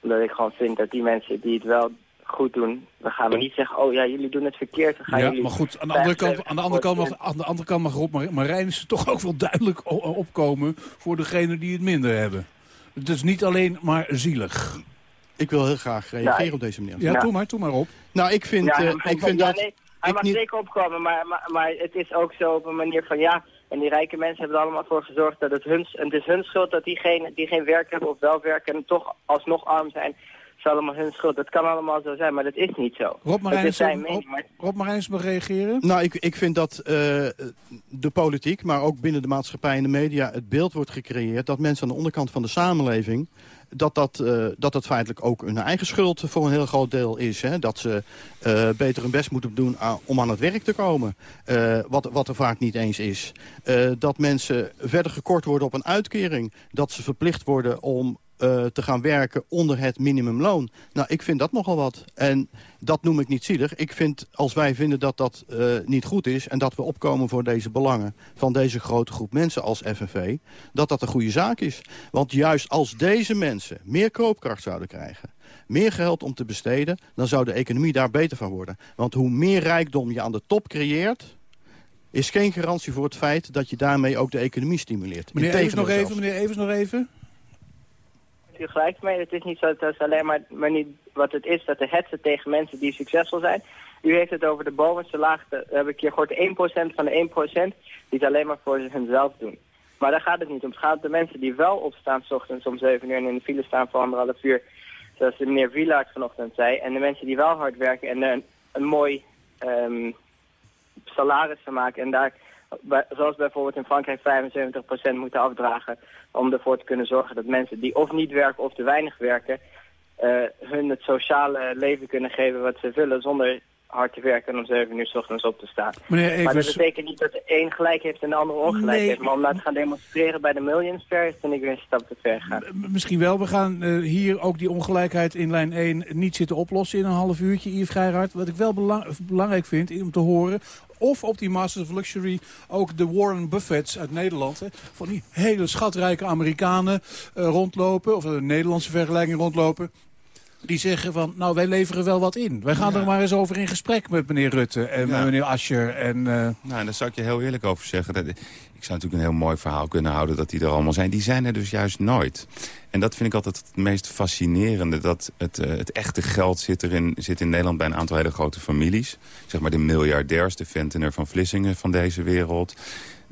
Omdat ik gewoon vind dat die mensen die het wel goed doen, we gaan maar niet zeggen, oh ja, jullie doen het verkeerd. Dan gaan Ja, jullie maar goed, aan de andere kant, 75 aan de andere kant, mag, aan de andere kant mag Rob Mar- Marijnissen toch ook wel duidelijk opkomen voor degenen die het minder hebben. Het is niet alleen maar zielig. Ik wil heel graag reageren Nou, op deze manier. Ja, doe maar, doe maar op. Nou, ik vind, Ja, eh, hij ik mag- vind ja, dat... nee, hij ik mag niet- zeker opkomen, maar, maar, maar het is ook zo op een manier van ja. En die rijke mensen hebben er allemaal voor gezorgd dat het hun, het is hun schuld dat diegenen die geen werk hebben of wel werken en toch alsnog arm zijn. Is allemaal hun schuld. Dat kan allemaal zo zijn, maar dat is niet zo. Rob dat is zijn Marijnissen, mening. Rob, Maar Rob Marijnissen mag reageren? Nou, ik, ik vind dat eh, de politiek, maar ook binnen de maatschappij en de media... het beeld wordt gecreëerd dat mensen aan de onderkant van de samenleving... dat dat, eh, dat dat feitelijk ook hun eigen schuld voor een heel groot deel is. Hè? Dat ze eh, beter hun best moeten doen aan- om aan het werk te komen. Eh, wat, wat er vaak niet eens is. Eh, dat mensen verder gekort worden op een uitkering. Dat ze verplicht worden om eh, te gaan werken onder het minimumloon. Nou, ik vind dat nogal wat. En dat noem ik niet zielig. Ik vind, als wij vinden dat dat eh, niet goed is... en dat we opkomen voor deze belangen van deze grote groep mensen als FNV... dat dat een goede zaak is. Want juist als deze mensen meer koopkracht zouden krijgen... meer geld om te besteden, dan zou de economie daar beter van worden. Want hoe meer rijkdom je aan de top creëert is geen garantie voor het feit dat je daarmee ook de economie stimuleert. Meneer Evers nog even, meneer Evers nog even. U gelijk mee. Het is niet zo dat het alleen maar, maar niet wat het is, dat de hetsen tegen mensen die succesvol zijn. U heeft het over de bovenste laag, daar heb ik hier gehoord, 1% van de 1% die het alleen maar voor hunzelf doen. Maar daar gaat het niet om. Het gaat om de mensen die wel opstaan, s ochtends om 7 uur en in de file staan voor anderhalf uur. Zoals de meneer Wielaert vanochtend zei. En de mensen die wel hard werken en een, een mooi ehm, salaris van maken. En daar, zoals bijvoorbeeld in Frankrijk, 75% moeten afdragen. Om ervoor te kunnen zorgen dat mensen die of niet werken of te weinig werken... eh, hun het sociale leven kunnen geven wat ze willen zonder hard te werken en om 7 uur s ochtends op te staan. Meneer Maar dat betekent niet dat de een gelijk heeft en de ander ongelijk Nee. heeft. Maar om nou te gaan demonstreren bij de Millions Fair, vind ik weer een stap te ver gaan. M- Misschien wel. We gaan eh, hier ook die ongelijkheid in lijn 1 niet zitten oplossen in een half uurtje, Yves Geiraert. Wat ik wel belang- belangrijk vind om te horen... of op die Masters of Luxury ook de Warren Buffetts uit Nederland... Hè, van die hele schatrijke Amerikanen eh, rondlopen... of een Nederlandse vergelijking rondlopen... Die zeggen van, nou, wij leveren wel wat in. Wij gaan Ja. er maar eens over in gesprek met meneer Rutte en Ja. meneer Ascher. En, eh, Nou, en daar zou ik je heel eerlijk over zeggen. Dat, ik zou natuurlijk een heel mooi verhaal kunnen houden dat die er allemaal zijn. Die zijn er dus juist nooit. En dat vind ik altijd het meest fascinerende. Dat het, eh, het echte geld zit, er in, zit in Nederland bij een aantal hele grote families. Zeg maar de miljardairs, de Ventener van Vlissingen van deze wereld.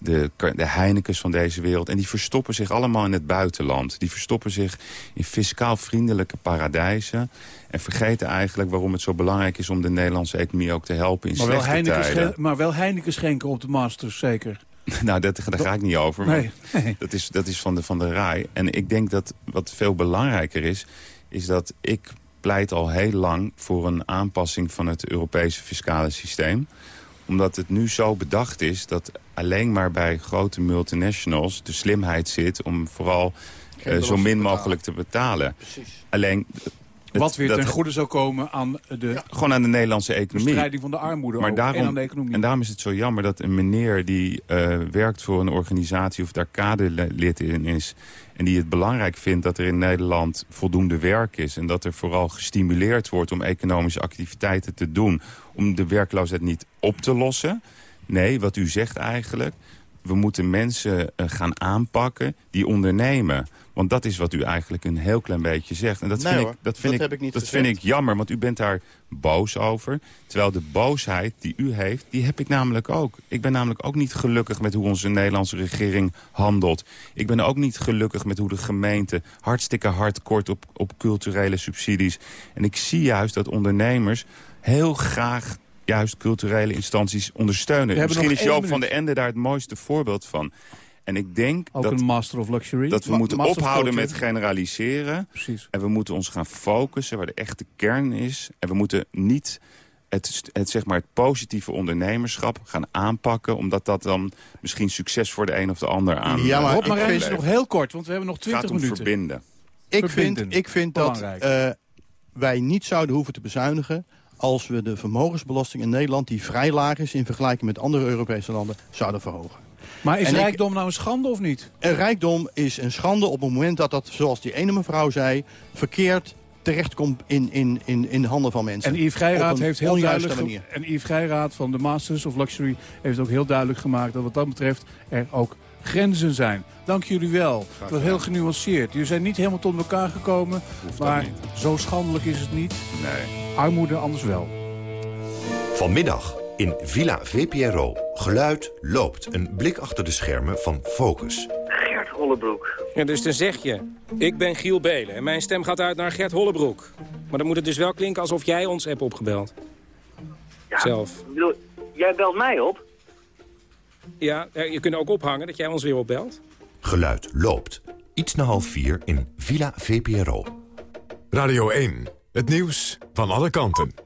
De, de Heinekens van deze wereld. En die verstoppen zich allemaal in het buitenland. Die verstoppen zich in fiscaal vriendelijke paradijzen. En vergeten eigenlijk waarom het zo belangrijk is om de Nederlandse economie ook te helpen in maar, wel slechte Heineken tijden. maar wel Heineken schenken op de Masters, zeker. [LAUGHS] Nou, dat, daar ga ik niet over. Nee, [LAUGHS] Dat is, dat is van, de, van de RAI. En ik denk dat wat veel belangrijker is... is dat ik pleit al heel lang voor een aanpassing van het Europese fiscale systeem omdat het nu zo bedacht is dat alleen maar bij grote multinationals de slimheid zit om vooral eh, zo min mogelijk te betalen. Precies. Alleen Wat weer dat- ten goede zou komen aan de gewoon aan de Nederlandse economie. bestrijding van de armoede Maar ook, daarom, en aan de economie. En daarom is het zo jammer dat een meneer die eh, werkt voor een organisatie... of daar kaderlid in is... en die het belangrijk vindt dat er in Nederland voldoende werk is... en dat er vooral gestimuleerd wordt om economische activiteiten te doen... om de werkloosheid niet op te lossen. Nee, wat u zegt eigenlijk... we moeten mensen eh, gaan aanpakken die ondernemen... Want dat is wat u eigenlijk een heel klein beetje zegt. En dat Nee vind, hoor, ik, dat vind, dat ik, heb ik niet dat gezegd. vind ik jammer, want u bent daar boos over. Terwijl de boosheid die u heeft, die heb ik namelijk ook. Ik ben namelijk ook niet gelukkig met hoe onze Nederlandse regering handelt. Ik ben ook niet gelukkig met hoe de gemeente hartstikke hard kort op, op culturele subsidies. En ik zie juist dat ondernemers heel graag juist culturele instanties ondersteunen. Misschien is Joop van de Ende daar het mooiste voorbeeld van. En ik denk Ook dat een Master of Luxury. dat we Ma- moeten ophouden met generaliseren. Precies. En we moeten ons gaan focussen waar de echte kern is. En we moeten niet het, het, zeg maar, het positieve ondernemerschap gaan aanpakken... omdat dat dan misschien succes voor de een of de ander aan... Ja, maar Rob is nog heel kort, want we hebben nog 20 gaat om minuten. verbinden. Ik Verbinden. vind, ik vind dat eh, wij niet zouden hoeven te bezuinigen... als we de vermogensbelasting in Nederland, die vrij laag is... in vergelijking met andere Europese landen, zouden verhogen. Maar is En ik- rijkdom nou een schande of niet? En rijkdom is een schande op het moment dat dat, zoals die ene mevrouw zei... verkeerd terechtkomt in, in, in, in de handen van mensen. En Yves Geiraat een heeft heel duidelijk... manier. En Yves Geiraat van de Masters of Luxury heeft ook heel duidelijk gemaakt... dat wat dat betreft er ook grenzen zijn. Dank jullie wel. Dat was heel genuanceerd. Jullie zijn niet helemaal tot elkaar gekomen. maar zo schandelijk is het niet. Nee. Armoede anders wel. Vanmiddag in Villa VPRO. Geluid loopt. Een blik achter de schermen van Focus. Gert Hollebroek. Ja, dus dan zeg je, ik ben Giel Belen en mijn stem gaat uit naar Gert Hollebroek. Maar dan moet het dus wel klinken alsof jij ons hebt opgebeld. Zelf. Ik bedoel, jij belt mij op? Ja, je kunt ook ophangen dat jij ons weer opbelt. Geluid loopt. Iets na half vier in Villa VPRO. Radio 1, het nieuws van alle kanten.